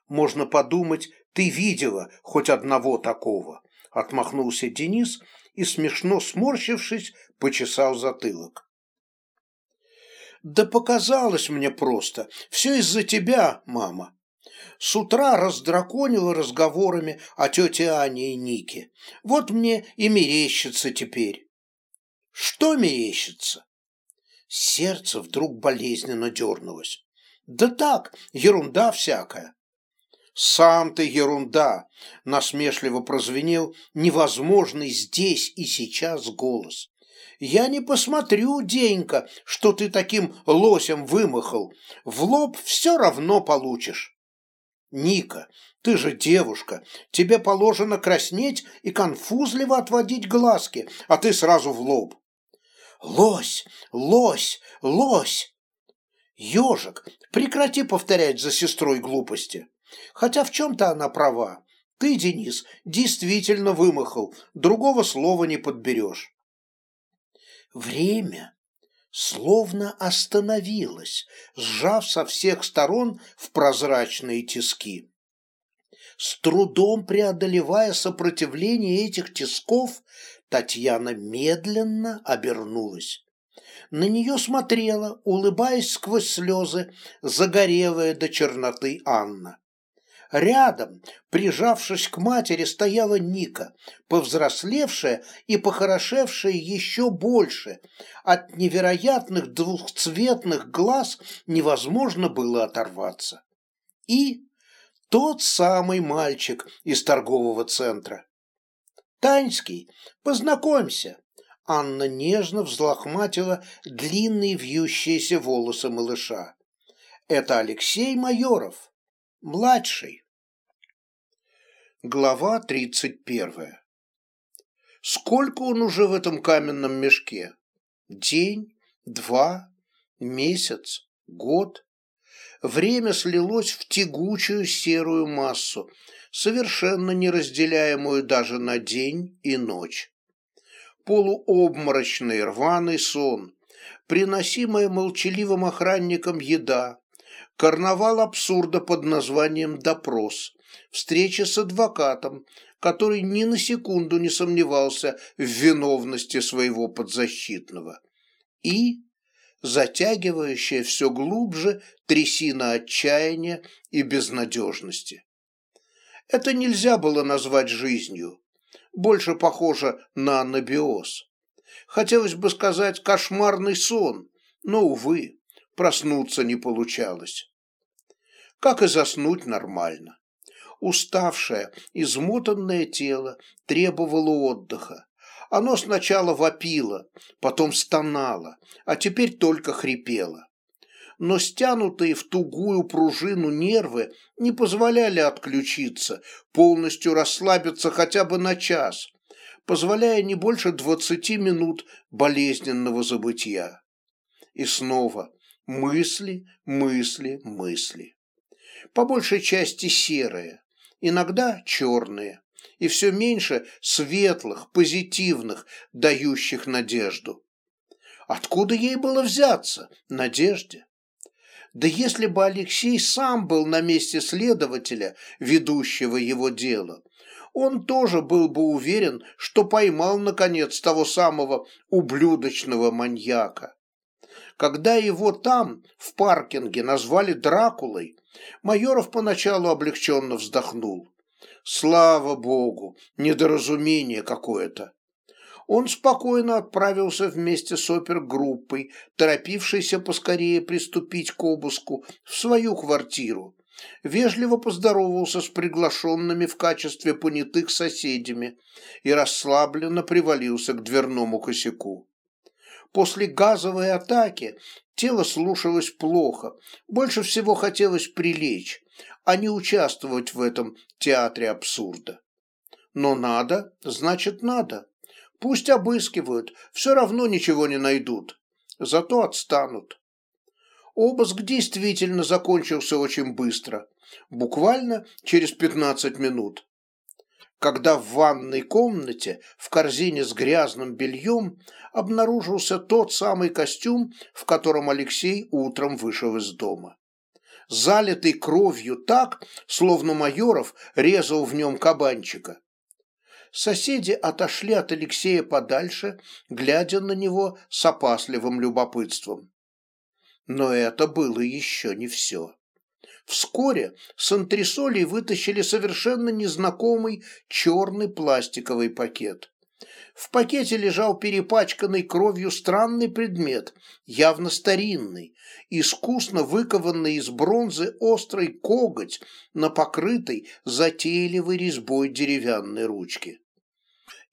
Можно подумать, ты видела хоть одного такого, отмахнулся Денис и, смешно сморщившись, почесал затылок. Да показалось мне просто, все из-за тебя, мама. С утра раздраконила разговорами о тете Ане и Нике. Вот мне и мерещится теперь. Что мерещится? Сердце вдруг болезненно дернулось. Да так, ерунда всякая. «Сам ты ерунда!» – насмешливо прозвенел невозможный здесь и сейчас голос. «Я не посмотрю, Денька, что ты таким лосем вымахал. В лоб все равно получишь». Ника, ты же девушка, тебе положено краснеть и конфузливо отводить глазки, а ты сразу в лоб. Лось, лось, лось. Ежик, прекрати повторять за сестрой глупости. Хотя в чем-то она права. Ты, Денис, действительно вымахал, другого слова не подберешь. Время словно остановилось, сжав со всех сторон в прозрачные тиски. С трудом преодолевая сопротивление этих тисков, Татьяна медленно обернулась. На нее смотрела, улыбаясь сквозь слезы, загорелая до черноты Анна. Рядом, прижавшись к матери, стояла Ника, повзрослевшая и похорошевшая еще больше. От невероятных двухцветных глаз невозможно было оторваться. И тот самый мальчик из торгового центра. «Таньский, познакомься!» Анна нежно взлохматила длинные вьющиеся волосы малыша. «Это Алексей Майоров, младший». Глава тридцать первая. Сколько он уже в этом каменном мешке? День, два, месяц, год? Время слилось в тягучую серую массу, совершенно неразделяемую даже на день и ночь. Полуобморочный рваный сон, приносимая молчаливым охранником еда, карнавал абсурда под названием «допрос», встреча с адвокатом, который ни на секунду не сомневался в виновности своего подзащитного, и затягивающая все глубже трясина отчаяния и безнадежности. Это нельзя было назвать жизнью, больше похоже на анабиоз. Хотелось бы сказать кошмарный сон, но, увы, проснуться не получалось. Как и заснуть нормально. Уставшее, измотанное тело требовало отдыха. Оно сначала вопило, потом стонало, а теперь только хрипело. Но стянутые в тугую пружину нервы не позволяли отключиться, полностью расслабиться хотя бы на час, позволяя не больше двадцати минут болезненного забытия. И снова мысли, мысли, мысли. По большей части серые, иногда черные, и все меньше светлых, позитивных, дающих надежду. Откуда ей было взяться, надежде? Да если бы Алексей сам был на месте следователя, ведущего его дело, он тоже был бы уверен, что поймал, наконец, того самого ублюдочного маньяка. Когда его там, в паркинге, назвали Дракулой, Майоров поначалу облегченно вздохнул. Слава богу, недоразумение какое-то. Он спокойно отправился вместе с опергруппой, торопившейся поскорее приступить к обыску, в свою квартиру. Вежливо поздоровался с приглашенными в качестве понятых соседями и расслабленно привалился к дверному косяку. После газовой атаки тело слушалось плохо, больше всего хотелось прилечь, а не участвовать в этом театре абсурда. Но надо, значит надо. Пусть обыскивают, все равно ничего не найдут. Зато отстанут. Обыск действительно закончился очень быстро, буквально через 15 минут когда в ванной комнате в корзине с грязным бельем обнаружился тот самый костюм, в котором Алексей утром вышел из дома. Залитый кровью так, словно Майоров резал в нем кабанчика. Соседи отошли от Алексея подальше, глядя на него с опасливым любопытством. Но это было еще не все. Вскоре с антресолей вытащили совершенно незнакомый черный пластиковый пакет. В пакете лежал перепачканный кровью странный предмет, явно старинный, искусно выкованный из бронзы острый коготь на покрытой затейливой резьбой деревянной ручки.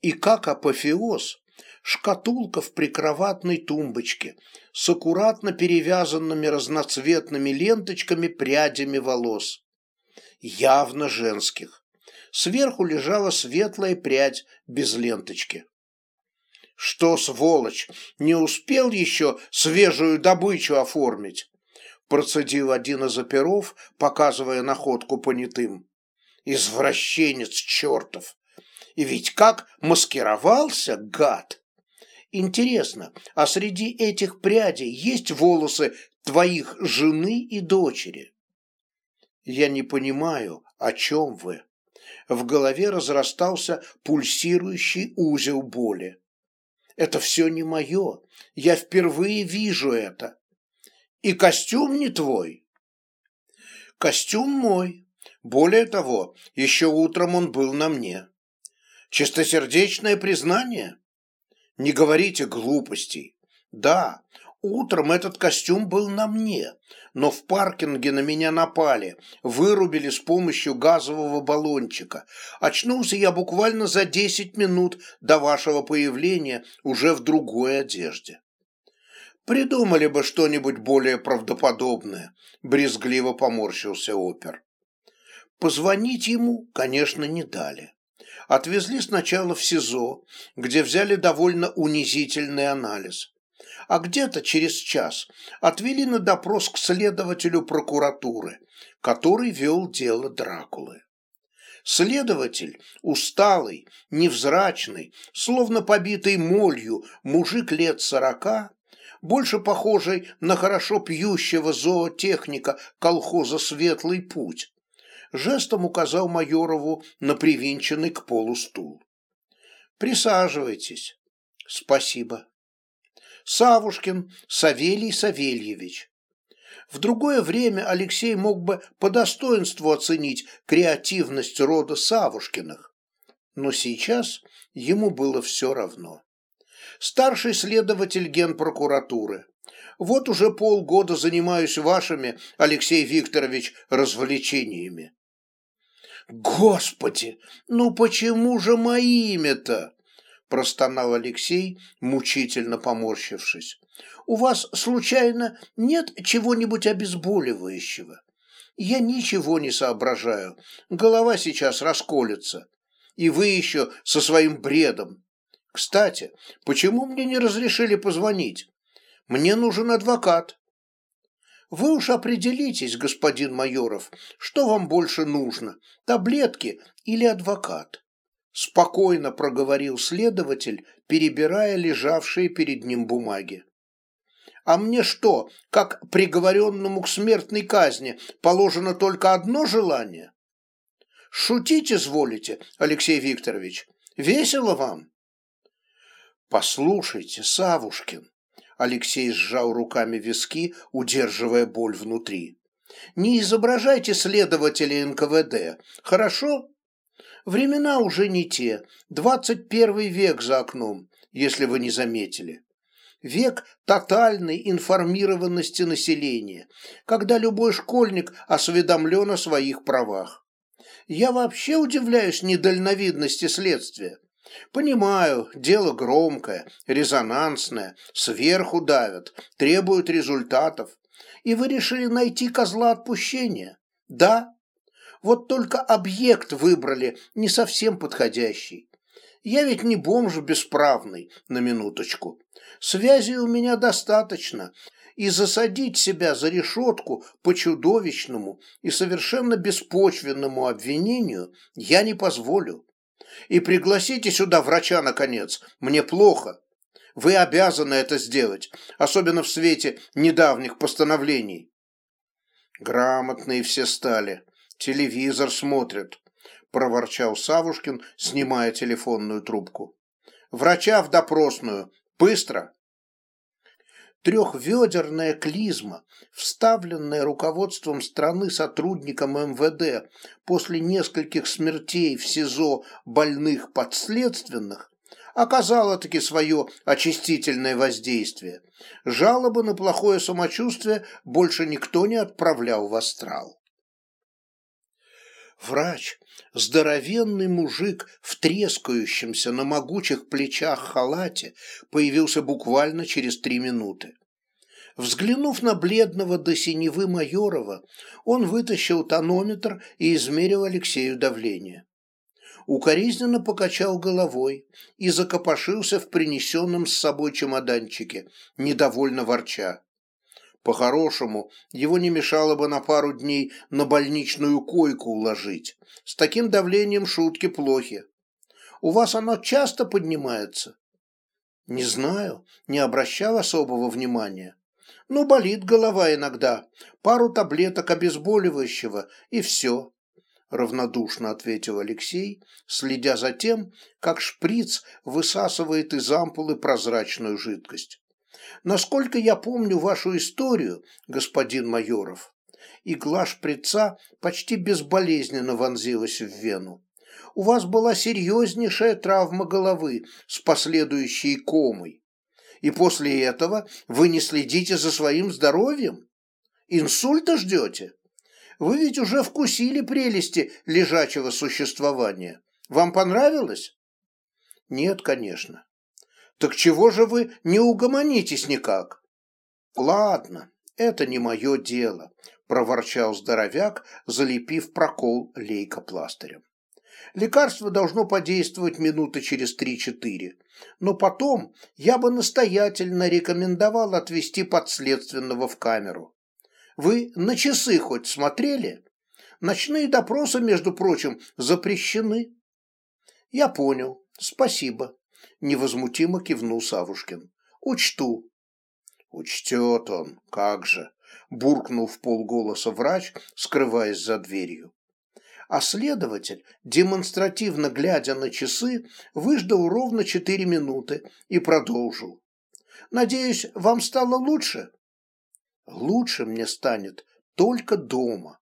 И как апофеоз, шкатулка в прикроватной тумбочке с аккуратно перевязанными разноцветными ленточками прядями волос. Явно женских. Сверху лежала светлая прядь без ленточки. Что, сволочь, не успел еще свежую добычу оформить? Процедил один из оперов, показывая находку понятым. Извращенец чертов! И ведь как маскировался, гад! Интересно, а среди этих прядей есть волосы твоих жены и дочери? Я не понимаю, о чем вы. В голове разрастался пульсирующий узел боли. Это все не мое. Я впервые вижу это. И костюм не твой. Костюм мой. Более того, еще утром он был на мне. Чистосердечное признание? Не говорите глупостей. Да, утром этот костюм был на мне, но в паркинге на меня напали, вырубили с помощью газового баллончика. Очнулся я буквально за десять минут до вашего появления уже в другой одежде. Придумали бы что-нибудь более правдоподобное, брезгливо поморщился опер. Позвонить ему, конечно, не дали. Отвезли сначала в СИЗО, где взяли довольно унизительный анализ а где-то через час отвели на допрос к следователю прокуратуры, который вел дело Дракулы. Следователь, усталый, невзрачный, словно побитый молью, мужик лет сорока, больше похожий на хорошо пьющего зоотехника колхоза «Светлый путь», жестом указал Майорову на привинченный к полу стул. «Присаживайтесь». «Спасибо». Савушкин Савелий Савельевич. В другое время Алексей мог бы по достоинству оценить креативность рода Савушкиных, но сейчас ему было все равно. Старший следователь генпрокуратуры. Вот уже полгода занимаюсь вашими, Алексей Викторович, развлечениями. Господи, ну почему же моими-то? простонал Алексей, мучительно поморщившись. «У вас, случайно, нет чего-нибудь обезболивающего? Я ничего не соображаю, голова сейчас расколется. И вы еще со своим бредом. Кстати, почему мне не разрешили позвонить? Мне нужен адвокат». «Вы уж определитесь, господин Майоров, что вам больше нужно, таблетки или адвокат?» спокойно проговорил следователь, перебирая лежавшие перед ним бумаги. А мне что, как приговоренному к смертной казни, положено только одно желание? Шутить изволите, Алексей Викторович? Весело вам? Послушайте, Савушкин, Алексей сжал руками виски, удерживая боль внутри. Не изображайте следователя НКВД, хорошо? Времена уже не те, двадцать первый век за окном, если вы не заметили. Век тотальной информированности населения, когда любой школьник осведомлен о своих правах. Я вообще удивляюсь недальновидности следствия. Понимаю, дело громкое, резонансное, сверху давят, требуют результатов. И вы решили найти козла отпущения? Да, вот только объект выбрали не совсем подходящий. Я ведь не бомж бесправный, на минуточку. Связи у меня достаточно, и засадить себя за решетку по чудовищному и совершенно беспочвенному обвинению я не позволю. И пригласите сюда врача, наконец, мне плохо. Вы обязаны это сделать, особенно в свете недавних постановлений. Грамотные все стали, телевизор смотрят проворчал савушкин снимая телефонную трубку. Врача в допросную. Быстро трехведерная клизма, вставленная руководством страны сотрудникам МВД после нескольких смертей в СИЗО больных подследственных, оказала таки свое очистительное воздействие. Жалобы на плохое самочувствие больше никто не отправлял в астрал. Врач, здоровенный мужик в трескающемся на могучих плечах халате, появился буквально через три минуты. Взглянув на бледного до синевы Майорова, он вытащил тонометр и измерил Алексею давление. Укоризненно покачал головой и закопошился в принесенном с собой чемоданчике, недовольно ворча. По-хорошему, его не мешало бы на пару дней на больничную койку уложить. С таким давлением шутки плохи. У вас оно часто поднимается? Не знаю, не обращал особого внимания. Ну, болит голова иногда, пару таблеток обезболивающего, и все равнодушно ответил Алексей, следя за тем, как шприц высасывает из ампулы прозрачную жидкость. Насколько я помню вашу историю, господин Майоров, игла шприца почти безболезненно вонзилась в вену. У вас была серьезнейшая травма головы с последующей комой. И после этого вы не следите за своим здоровьем? Инсульта ждете? Вы ведь уже вкусили прелести лежачего существования. Вам понравилось? Нет, конечно. Так чего же вы не угомонитесь никак? Ладно, это не мое дело, проворчал здоровяк, залепив прокол лейкопластырем. Лекарство должно подействовать минуты через три-четыре, но потом я бы настоятельно рекомендовал отвезти подследственного в камеру. Вы на часы хоть смотрели? Ночные допросы, между прочим, запрещены. Я понял. Спасибо. Невозмутимо кивнул Савушкин. Учту. Учтет он, как же. Буркнул в полголоса врач, скрываясь за дверью. А следователь, демонстративно глядя на часы, выждал ровно четыре минуты и продолжил. «Надеюсь, вам стало лучше?» Лучше мне станет только дома.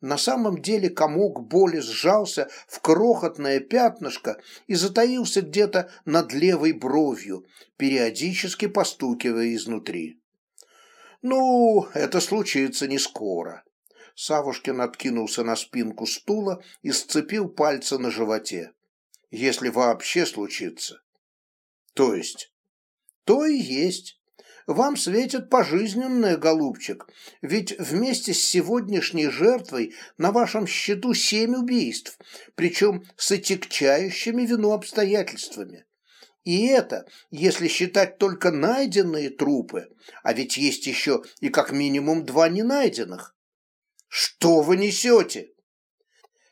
На самом деле комок боли сжался в крохотное пятнышко и затаился где-то над левой бровью, периодически постукивая изнутри. «Ну, это случится не скоро». Савушкин откинулся на спинку стула и сцепил пальцы на животе. «Если вообще случится». «То есть?» «То и есть вам светит пожизненное, голубчик, ведь вместе с сегодняшней жертвой на вашем счету семь убийств, причем с отягчающими вину обстоятельствами. И это, если считать только найденные трупы, а ведь есть еще и как минимум два ненайденных. Что вы несете?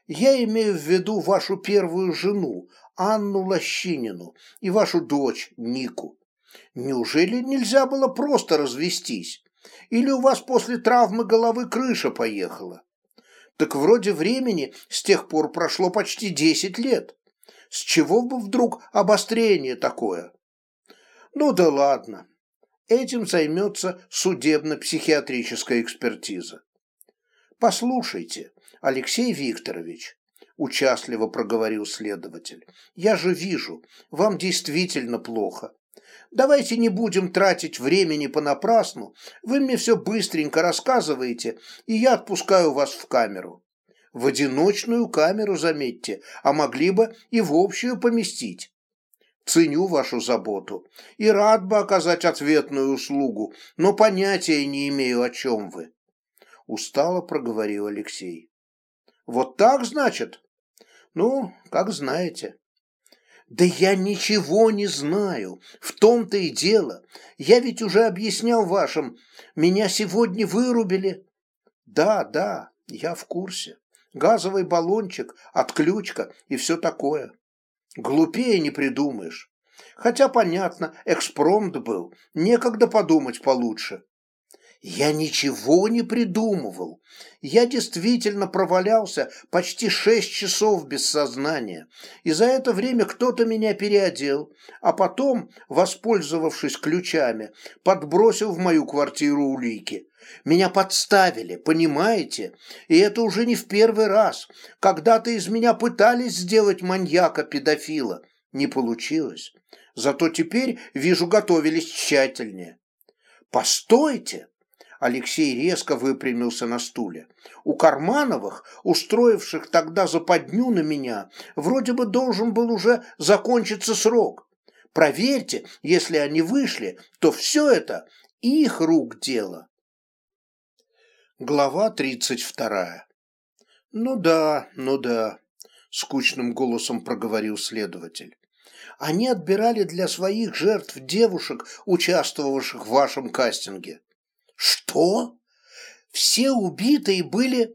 Я имею в виду вашу первую жену, Анну Лощинину, и вашу дочь Нику. Неужели нельзя было просто развестись? Или у вас после травмы головы крыша поехала? Так вроде времени с тех пор прошло почти десять лет. С чего бы вдруг обострение такое? Ну да ладно. Этим займется судебно-психиатрическая экспертиза. Послушайте, Алексей Викторович, участливо проговорил следователь, я же вижу, вам действительно плохо. Давайте не будем тратить времени понапрасну. Вы мне все быстренько рассказываете, и я отпускаю вас в камеру. В одиночную камеру, заметьте, а могли бы и в общую поместить. Ценю вашу заботу и рад бы оказать ответную услугу, но понятия не имею, о чем вы. Устало проговорил Алексей. Вот так, значит? Ну, как знаете. Да я ничего не знаю. В том-то и дело. Я ведь уже объяснял вашим. Меня сегодня вырубили. Да, да, я в курсе. Газовый баллончик, отключка и все такое. Глупее не придумаешь. Хотя, понятно, экспромт был. Некогда подумать получше. Я ничего не придумывал. Я действительно провалялся почти шесть часов без сознания, и за это время кто-то меня переодел, а потом, воспользовавшись ключами, подбросил в мою квартиру улики. Меня подставили, понимаете? И это уже не в первый раз. Когда-то из меня пытались сделать маньяка-педофила. Не получилось. Зато теперь, вижу, готовились тщательнее. Постойте! Алексей резко выпрямился на стуле. У Кармановых, устроивших тогда западню на меня, вроде бы должен был уже закончиться срок. Проверьте, если они вышли, то все это их рук дело. Глава тридцать вторая. Ну да, ну да, скучным голосом проговорил следователь. Они отбирали для своих жертв девушек, участвовавших в вашем кастинге. Что? Все убитые были...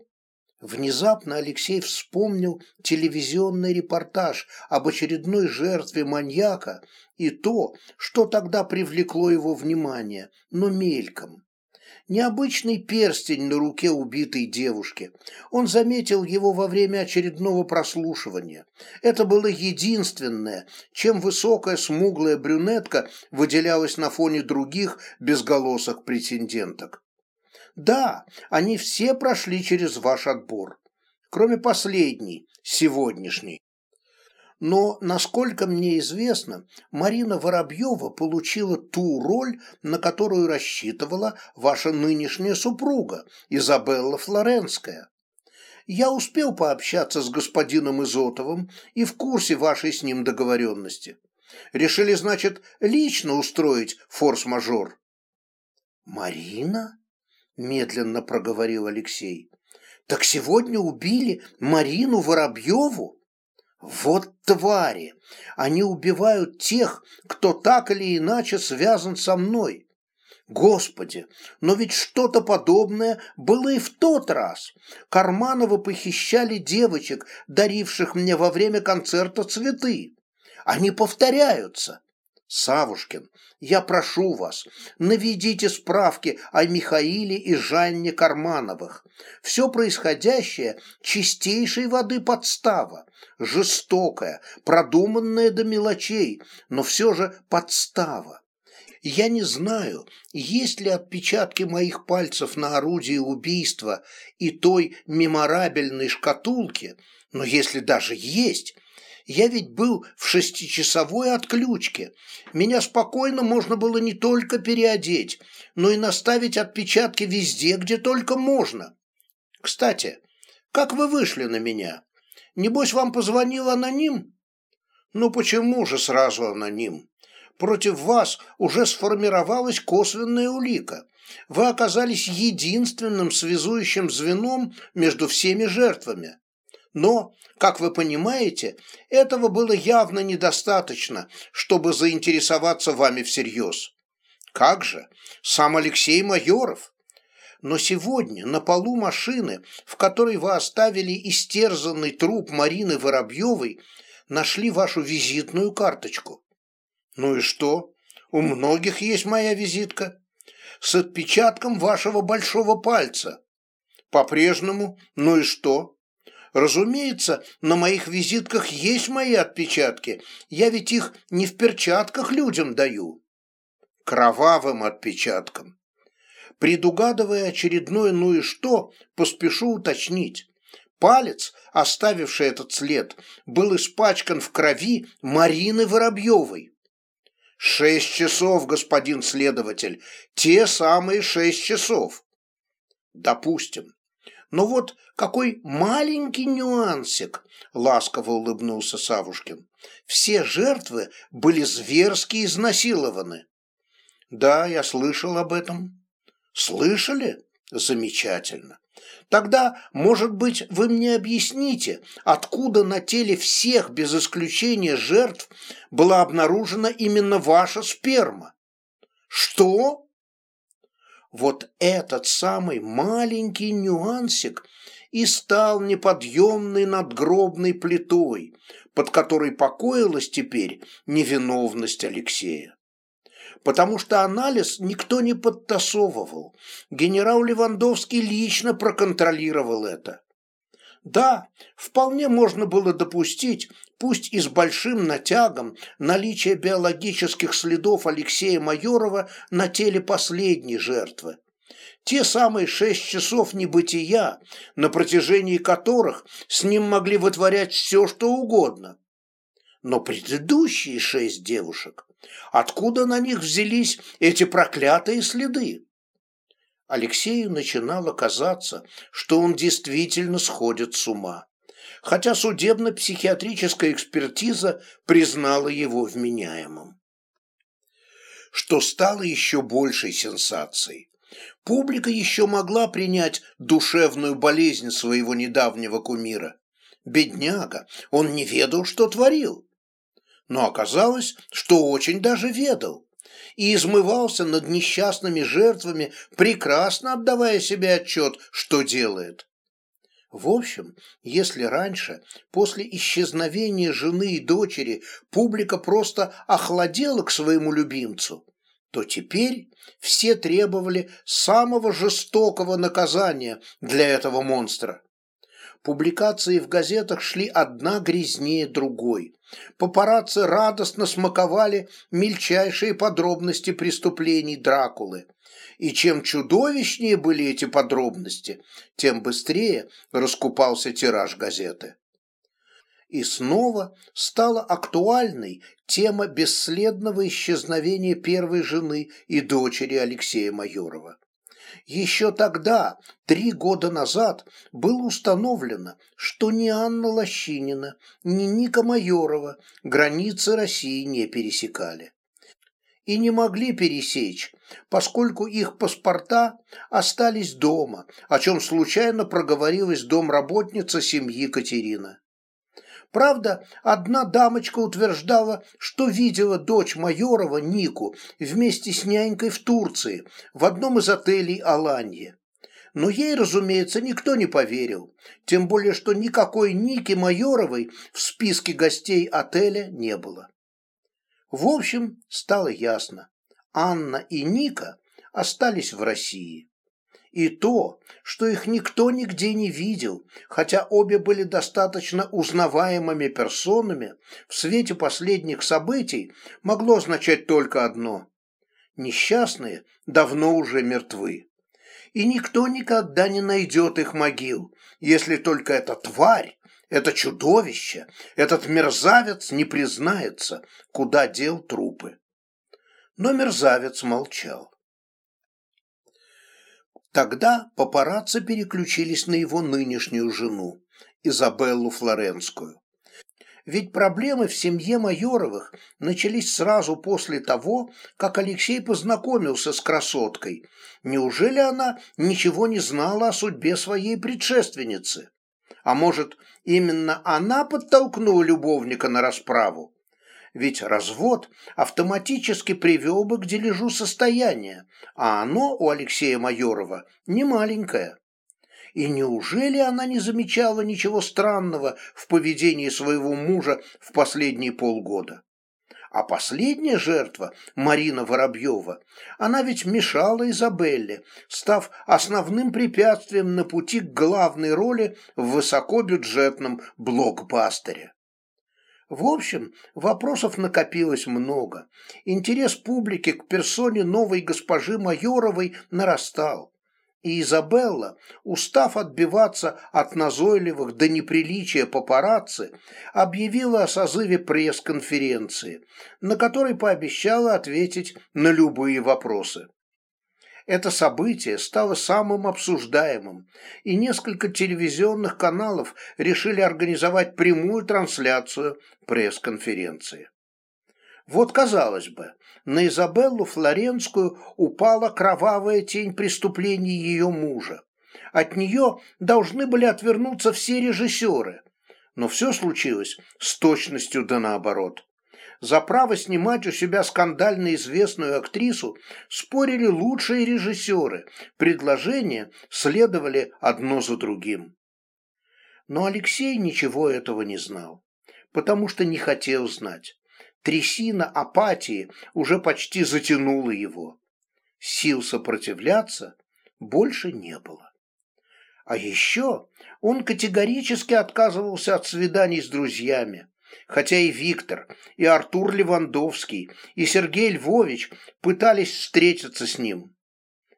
Внезапно Алексей вспомнил телевизионный репортаж об очередной жертве маньяка и то, что тогда привлекло его внимание, но мельком. Необычный перстень на руке убитой девушки. Он заметил его во время очередного прослушивания. Это было единственное, чем высокая смуглая брюнетка выделялась на фоне других безголосых претенденток. Да, они все прошли через ваш отбор, кроме последней, сегодняшней. Но, насколько мне известно, Марина Воробьева получила ту роль, на которую рассчитывала ваша нынешняя супруга, Изабелла Флоренская. Я успел пообщаться с господином Изотовым и в курсе вашей с ним договоренности. Решили, значит, лично устроить форс-мажор. «Марина?» – медленно проговорил Алексей. «Так сегодня убили Марину Воробьеву?» Вот твари! Они убивают тех, кто так или иначе связан со мной. Господи, но ведь что-то подобное было и в тот раз. Кармановы похищали девочек, даривших мне во время концерта цветы. Они повторяются. Савушкин, я прошу вас, наведите справки о Михаиле и Жанне Кармановых. Все происходящее – чистейшей воды подстава, жестокая, продуманная до мелочей, но все же подстава. Я не знаю, есть ли отпечатки моих пальцев на орудии убийства и той меморабельной шкатулке, но если даже есть, я ведь был в шестичасовой отключке. Меня спокойно можно было не только переодеть, но и наставить отпечатки везде, где только можно. Кстати, как вы вышли на меня? Небось, вам позвонил аноним? Ну почему же сразу аноним? Против вас уже сформировалась косвенная улика. Вы оказались единственным связующим звеном между всеми жертвами. Но, как вы понимаете, этого было явно недостаточно, чтобы заинтересоваться вами всерьез. Как же, сам Алексей Майоров. Но сегодня на полу машины, в которой вы оставили истерзанный труп Марины Воробьевой, нашли вашу визитную карточку. Ну и что? У многих есть моя визитка. С отпечатком вашего большого пальца. По-прежнему, ну и что? Разумеется, на моих визитках есть мои отпечатки. Я ведь их не в перчатках людям даю. Кровавым отпечатком. Предугадывая очередное «ну и что», поспешу уточнить. Палец, оставивший этот след, был испачкан в крови Марины Воробьевой. Шесть часов, господин следователь, те самые шесть часов. Допустим. Но вот какой маленький нюансик, ласково улыбнулся Савушкин. Все жертвы были зверски изнасилованы. Да, я слышал об этом. Слышали? Замечательно. Тогда, может быть, вы мне объясните, откуда на теле всех, без исключения жертв, была обнаружена именно ваша сперма? Что? Вот этот самый маленький нюансик и стал неподъемной надгробной плитой, под которой покоилась теперь невиновность Алексея. Потому что анализ никто не подтасовывал. Генерал Левандовский лично проконтролировал это. Да, вполне можно было допустить, пусть и с большим натягом, наличие биологических следов Алексея Майорова на теле последней жертвы. Те самые шесть часов небытия, на протяжении которых с ним могли вытворять все, что угодно. Но предыдущие шесть девушек, откуда на них взялись эти проклятые следы? Алексею начинало казаться, что он действительно сходит с ума, хотя судебно-психиатрическая экспертиза признала его вменяемым. Что стало еще большей сенсацией. Публика еще могла принять душевную болезнь своего недавнего кумира. Бедняга, он не ведал, что творил. Но оказалось, что очень даже ведал и измывался над несчастными жертвами, прекрасно отдавая себе отчет, что делает. В общем, если раньше, после исчезновения жены и дочери, публика просто охладела к своему любимцу, то теперь все требовали самого жестокого наказания для этого монстра. Публикации в газетах шли одна грязнее другой. Папарацци радостно смаковали мельчайшие подробности преступлений Дракулы. И чем чудовищнее были эти подробности, тем быстрее раскупался тираж газеты. И снова стала актуальной тема бесследного исчезновения первой жены и дочери Алексея Майорова. Еще тогда, три года назад, было установлено, что ни Анна Лощинина, ни Ника Майорова границы России не пересекали. И не могли пересечь, поскольку их паспорта остались дома, о чем случайно проговорилась домработница семьи Катерина. Правда, одна дамочка утверждала, что видела дочь Майорова Нику вместе с нянькой в Турции, в одном из отелей Аланьи. Но ей, разумеется, никто не поверил, тем более, что никакой Ники Майоровой в списке гостей отеля не было. В общем, стало ясно, Анна и Ника остались в России. И то, что их никто нигде не видел, хотя обе были достаточно узнаваемыми персонами, в свете последних событий могло означать только одно – несчастные давно уже мертвы. И никто никогда не найдет их могил, если только эта тварь, это чудовище, этот мерзавец не признается, куда дел трупы. Но мерзавец молчал. Тогда папарацци переключились на его нынешнюю жену, Изабеллу Флоренскую. Ведь проблемы в семье Майоровых начались сразу после того, как Алексей познакомился с красоткой. Неужели она ничего не знала о судьбе своей предшественницы? А может, именно она подтолкнула любовника на расправу? Ведь развод автоматически привел бы к дележу состояния, а оно у Алексея Майорова не маленькое. И неужели она не замечала ничего странного в поведении своего мужа в последние полгода? А последняя жертва, Марина Воробьева, она ведь мешала Изабелле, став основным препятствием на пути к главной роли в высокобюджетном блокбастере. В общем, вопросов накопилось много. Интерес публики к персоне новой госпожи Майоровой нарастал. И Изабелла, устав отбиваться от назойливых до неприличия папарацци, объявила о созыве пресс-конференции, на которой пообещала ответить на любые вопросы. Это событие стало самым обсуждаемым, и несколько телевизионных каналов решили организовать прямую трансляцию пресс-конференции. Вот, казалось бы, на Изабеллу Флоренскую упала кровавая тень преступлений ее мужа. От нее должны были отвернуться все режиссеры. Но все случилось с точностью да наоборот. За право снимать у себя скандально известную актрису спорили лучшие режиссеры, предложения следовали одно за другим. Но Алексей ничего этого не знал, потому что не хотел знать. Трясина апатии уже почти затянула его. Сил сопротивляться больше не было. А еще он категорически отказывался от свиданий с друзьями, хотя и Виктор, и Артур Левандовский, и Сергей Львович пытались встретиться с ним.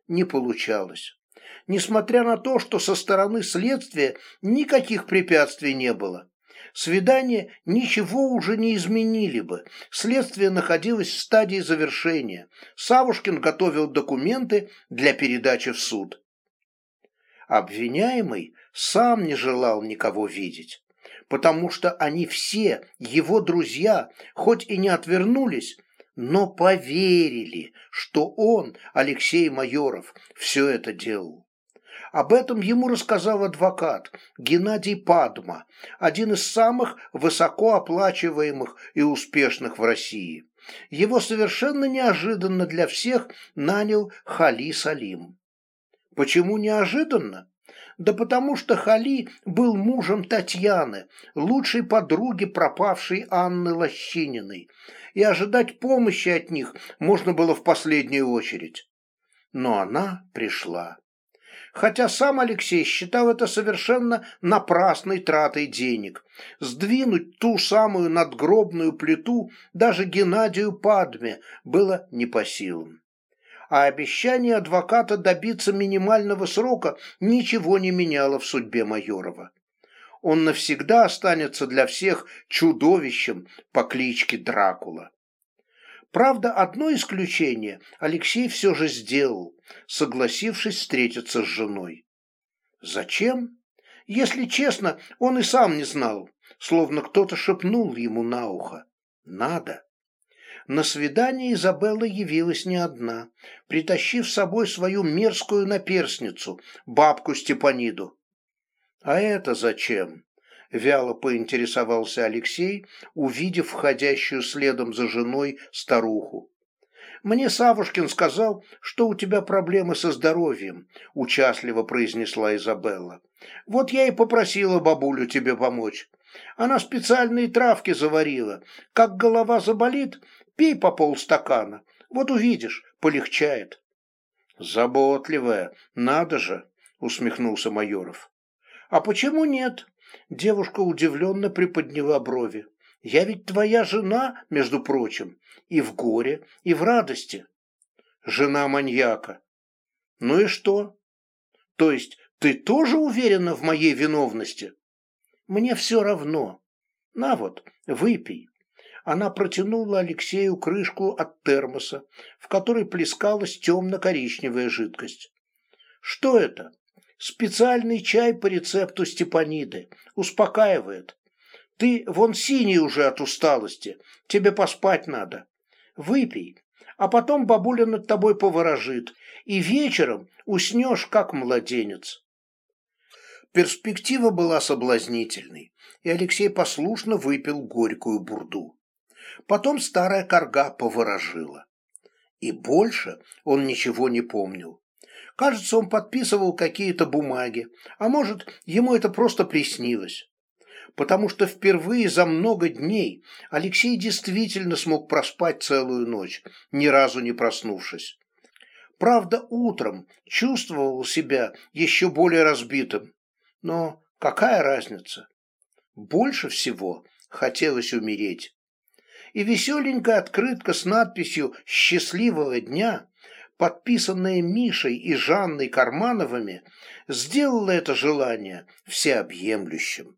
Не получалось. Несмотря на то, что со стороны следствия никаких препятствий не было. Свидания ничего уже не изменили бы. Следствие находилось в стадии завершения. Савушкин готовил документы для передачи в суд. Обвиняемый сам не желал никого видеть потому что они все, его друзья, хоть и не отвернулись, но поверили, что он, Алексей Майоров, все это делал. Об этом ему рассказал адвокат Геннадий Падма, один из самых высокооплачиваемых и успешных в России. Его совершенно неожиданно для всех нанял Хали Салим. Почему неожиданно? Да потому что Хали был мужем Татьяны, лучшей подруги пропавшей Анны Лощининой, и ожидать помощи от них можно было в последнюю очередь. Но она пришла. Хотя сам Алексей считал это совершенно напрасной тратой денег. Сдвинуть ту самую надгробную плиту даже Геннадию Падме было не по силам а обещание адвоката добиться минимального срока ничего не меняло в судьбе Майорова. Он навсегда останется для всех чудовищем по кличке Дракула. Правда, одно исключение Алексей все же сделал, согласившись встретиться с женой. Зачем? Если честно, он и сам не знал, словно кто-то шепнул ему на ухо. Надо. На свидание Изабелла явилась не одна, притащив с собой свою мерзкую наперсницу, бабку Степаниду. «А это зачем?» — вяло поинтересовался Алексей, увидев входящую следом за женой старуху. «Мне Савушкин сказал, что у тебя проблемы со здоровьем», — участливо произнесла Изабелла. «Вот я и попросила бабулю тебе помочь. Она специальные травки заварила. Как голова заболит, Пей по полстакана, вот увидишь, полегчает. Заботливая, надо же, усмехнулся Майоров. А почему нет? Девушка удивленно приподняла брови. Я ведь твоя жена, между прочим, и в горе, и в радости. Жена маньяка. Ну и что? То есть ты тоже уверена в моей виновности? Мне все равно. На вот, выпей она протянула Алексею крышку от термоса, в которой плескалась темно-коричневая жидкость. «Что это?» «Специальный чай по рецепту Степаниды. Успокаивает. Ты вон синий уже от усталости. Тебе поспать надо. Выпей, а потом бабуля над тобой поворожит, и вечером уснешь, как младенец». Перспектива была соблазнительной, и Алексей послушно выпил горькую бурду. Потом старая корга поворожила. И больше он ничего не помнил. Кажется, он подписывал какие-то бумаги, а может, ему это просто приснилось. Потому что впервые за много дней Алексей действительно смог проспать целую ночь, ни разу не проснувшись. Правда, утром чувствовал себя еще более разбитым. Но какая разница? Больше всего хотелось умереть и веселенькая открытка с надписью «Счастливого дня», подписанная Мишей и Жанной Кармановыми, сделала это желание всеобъемлющим.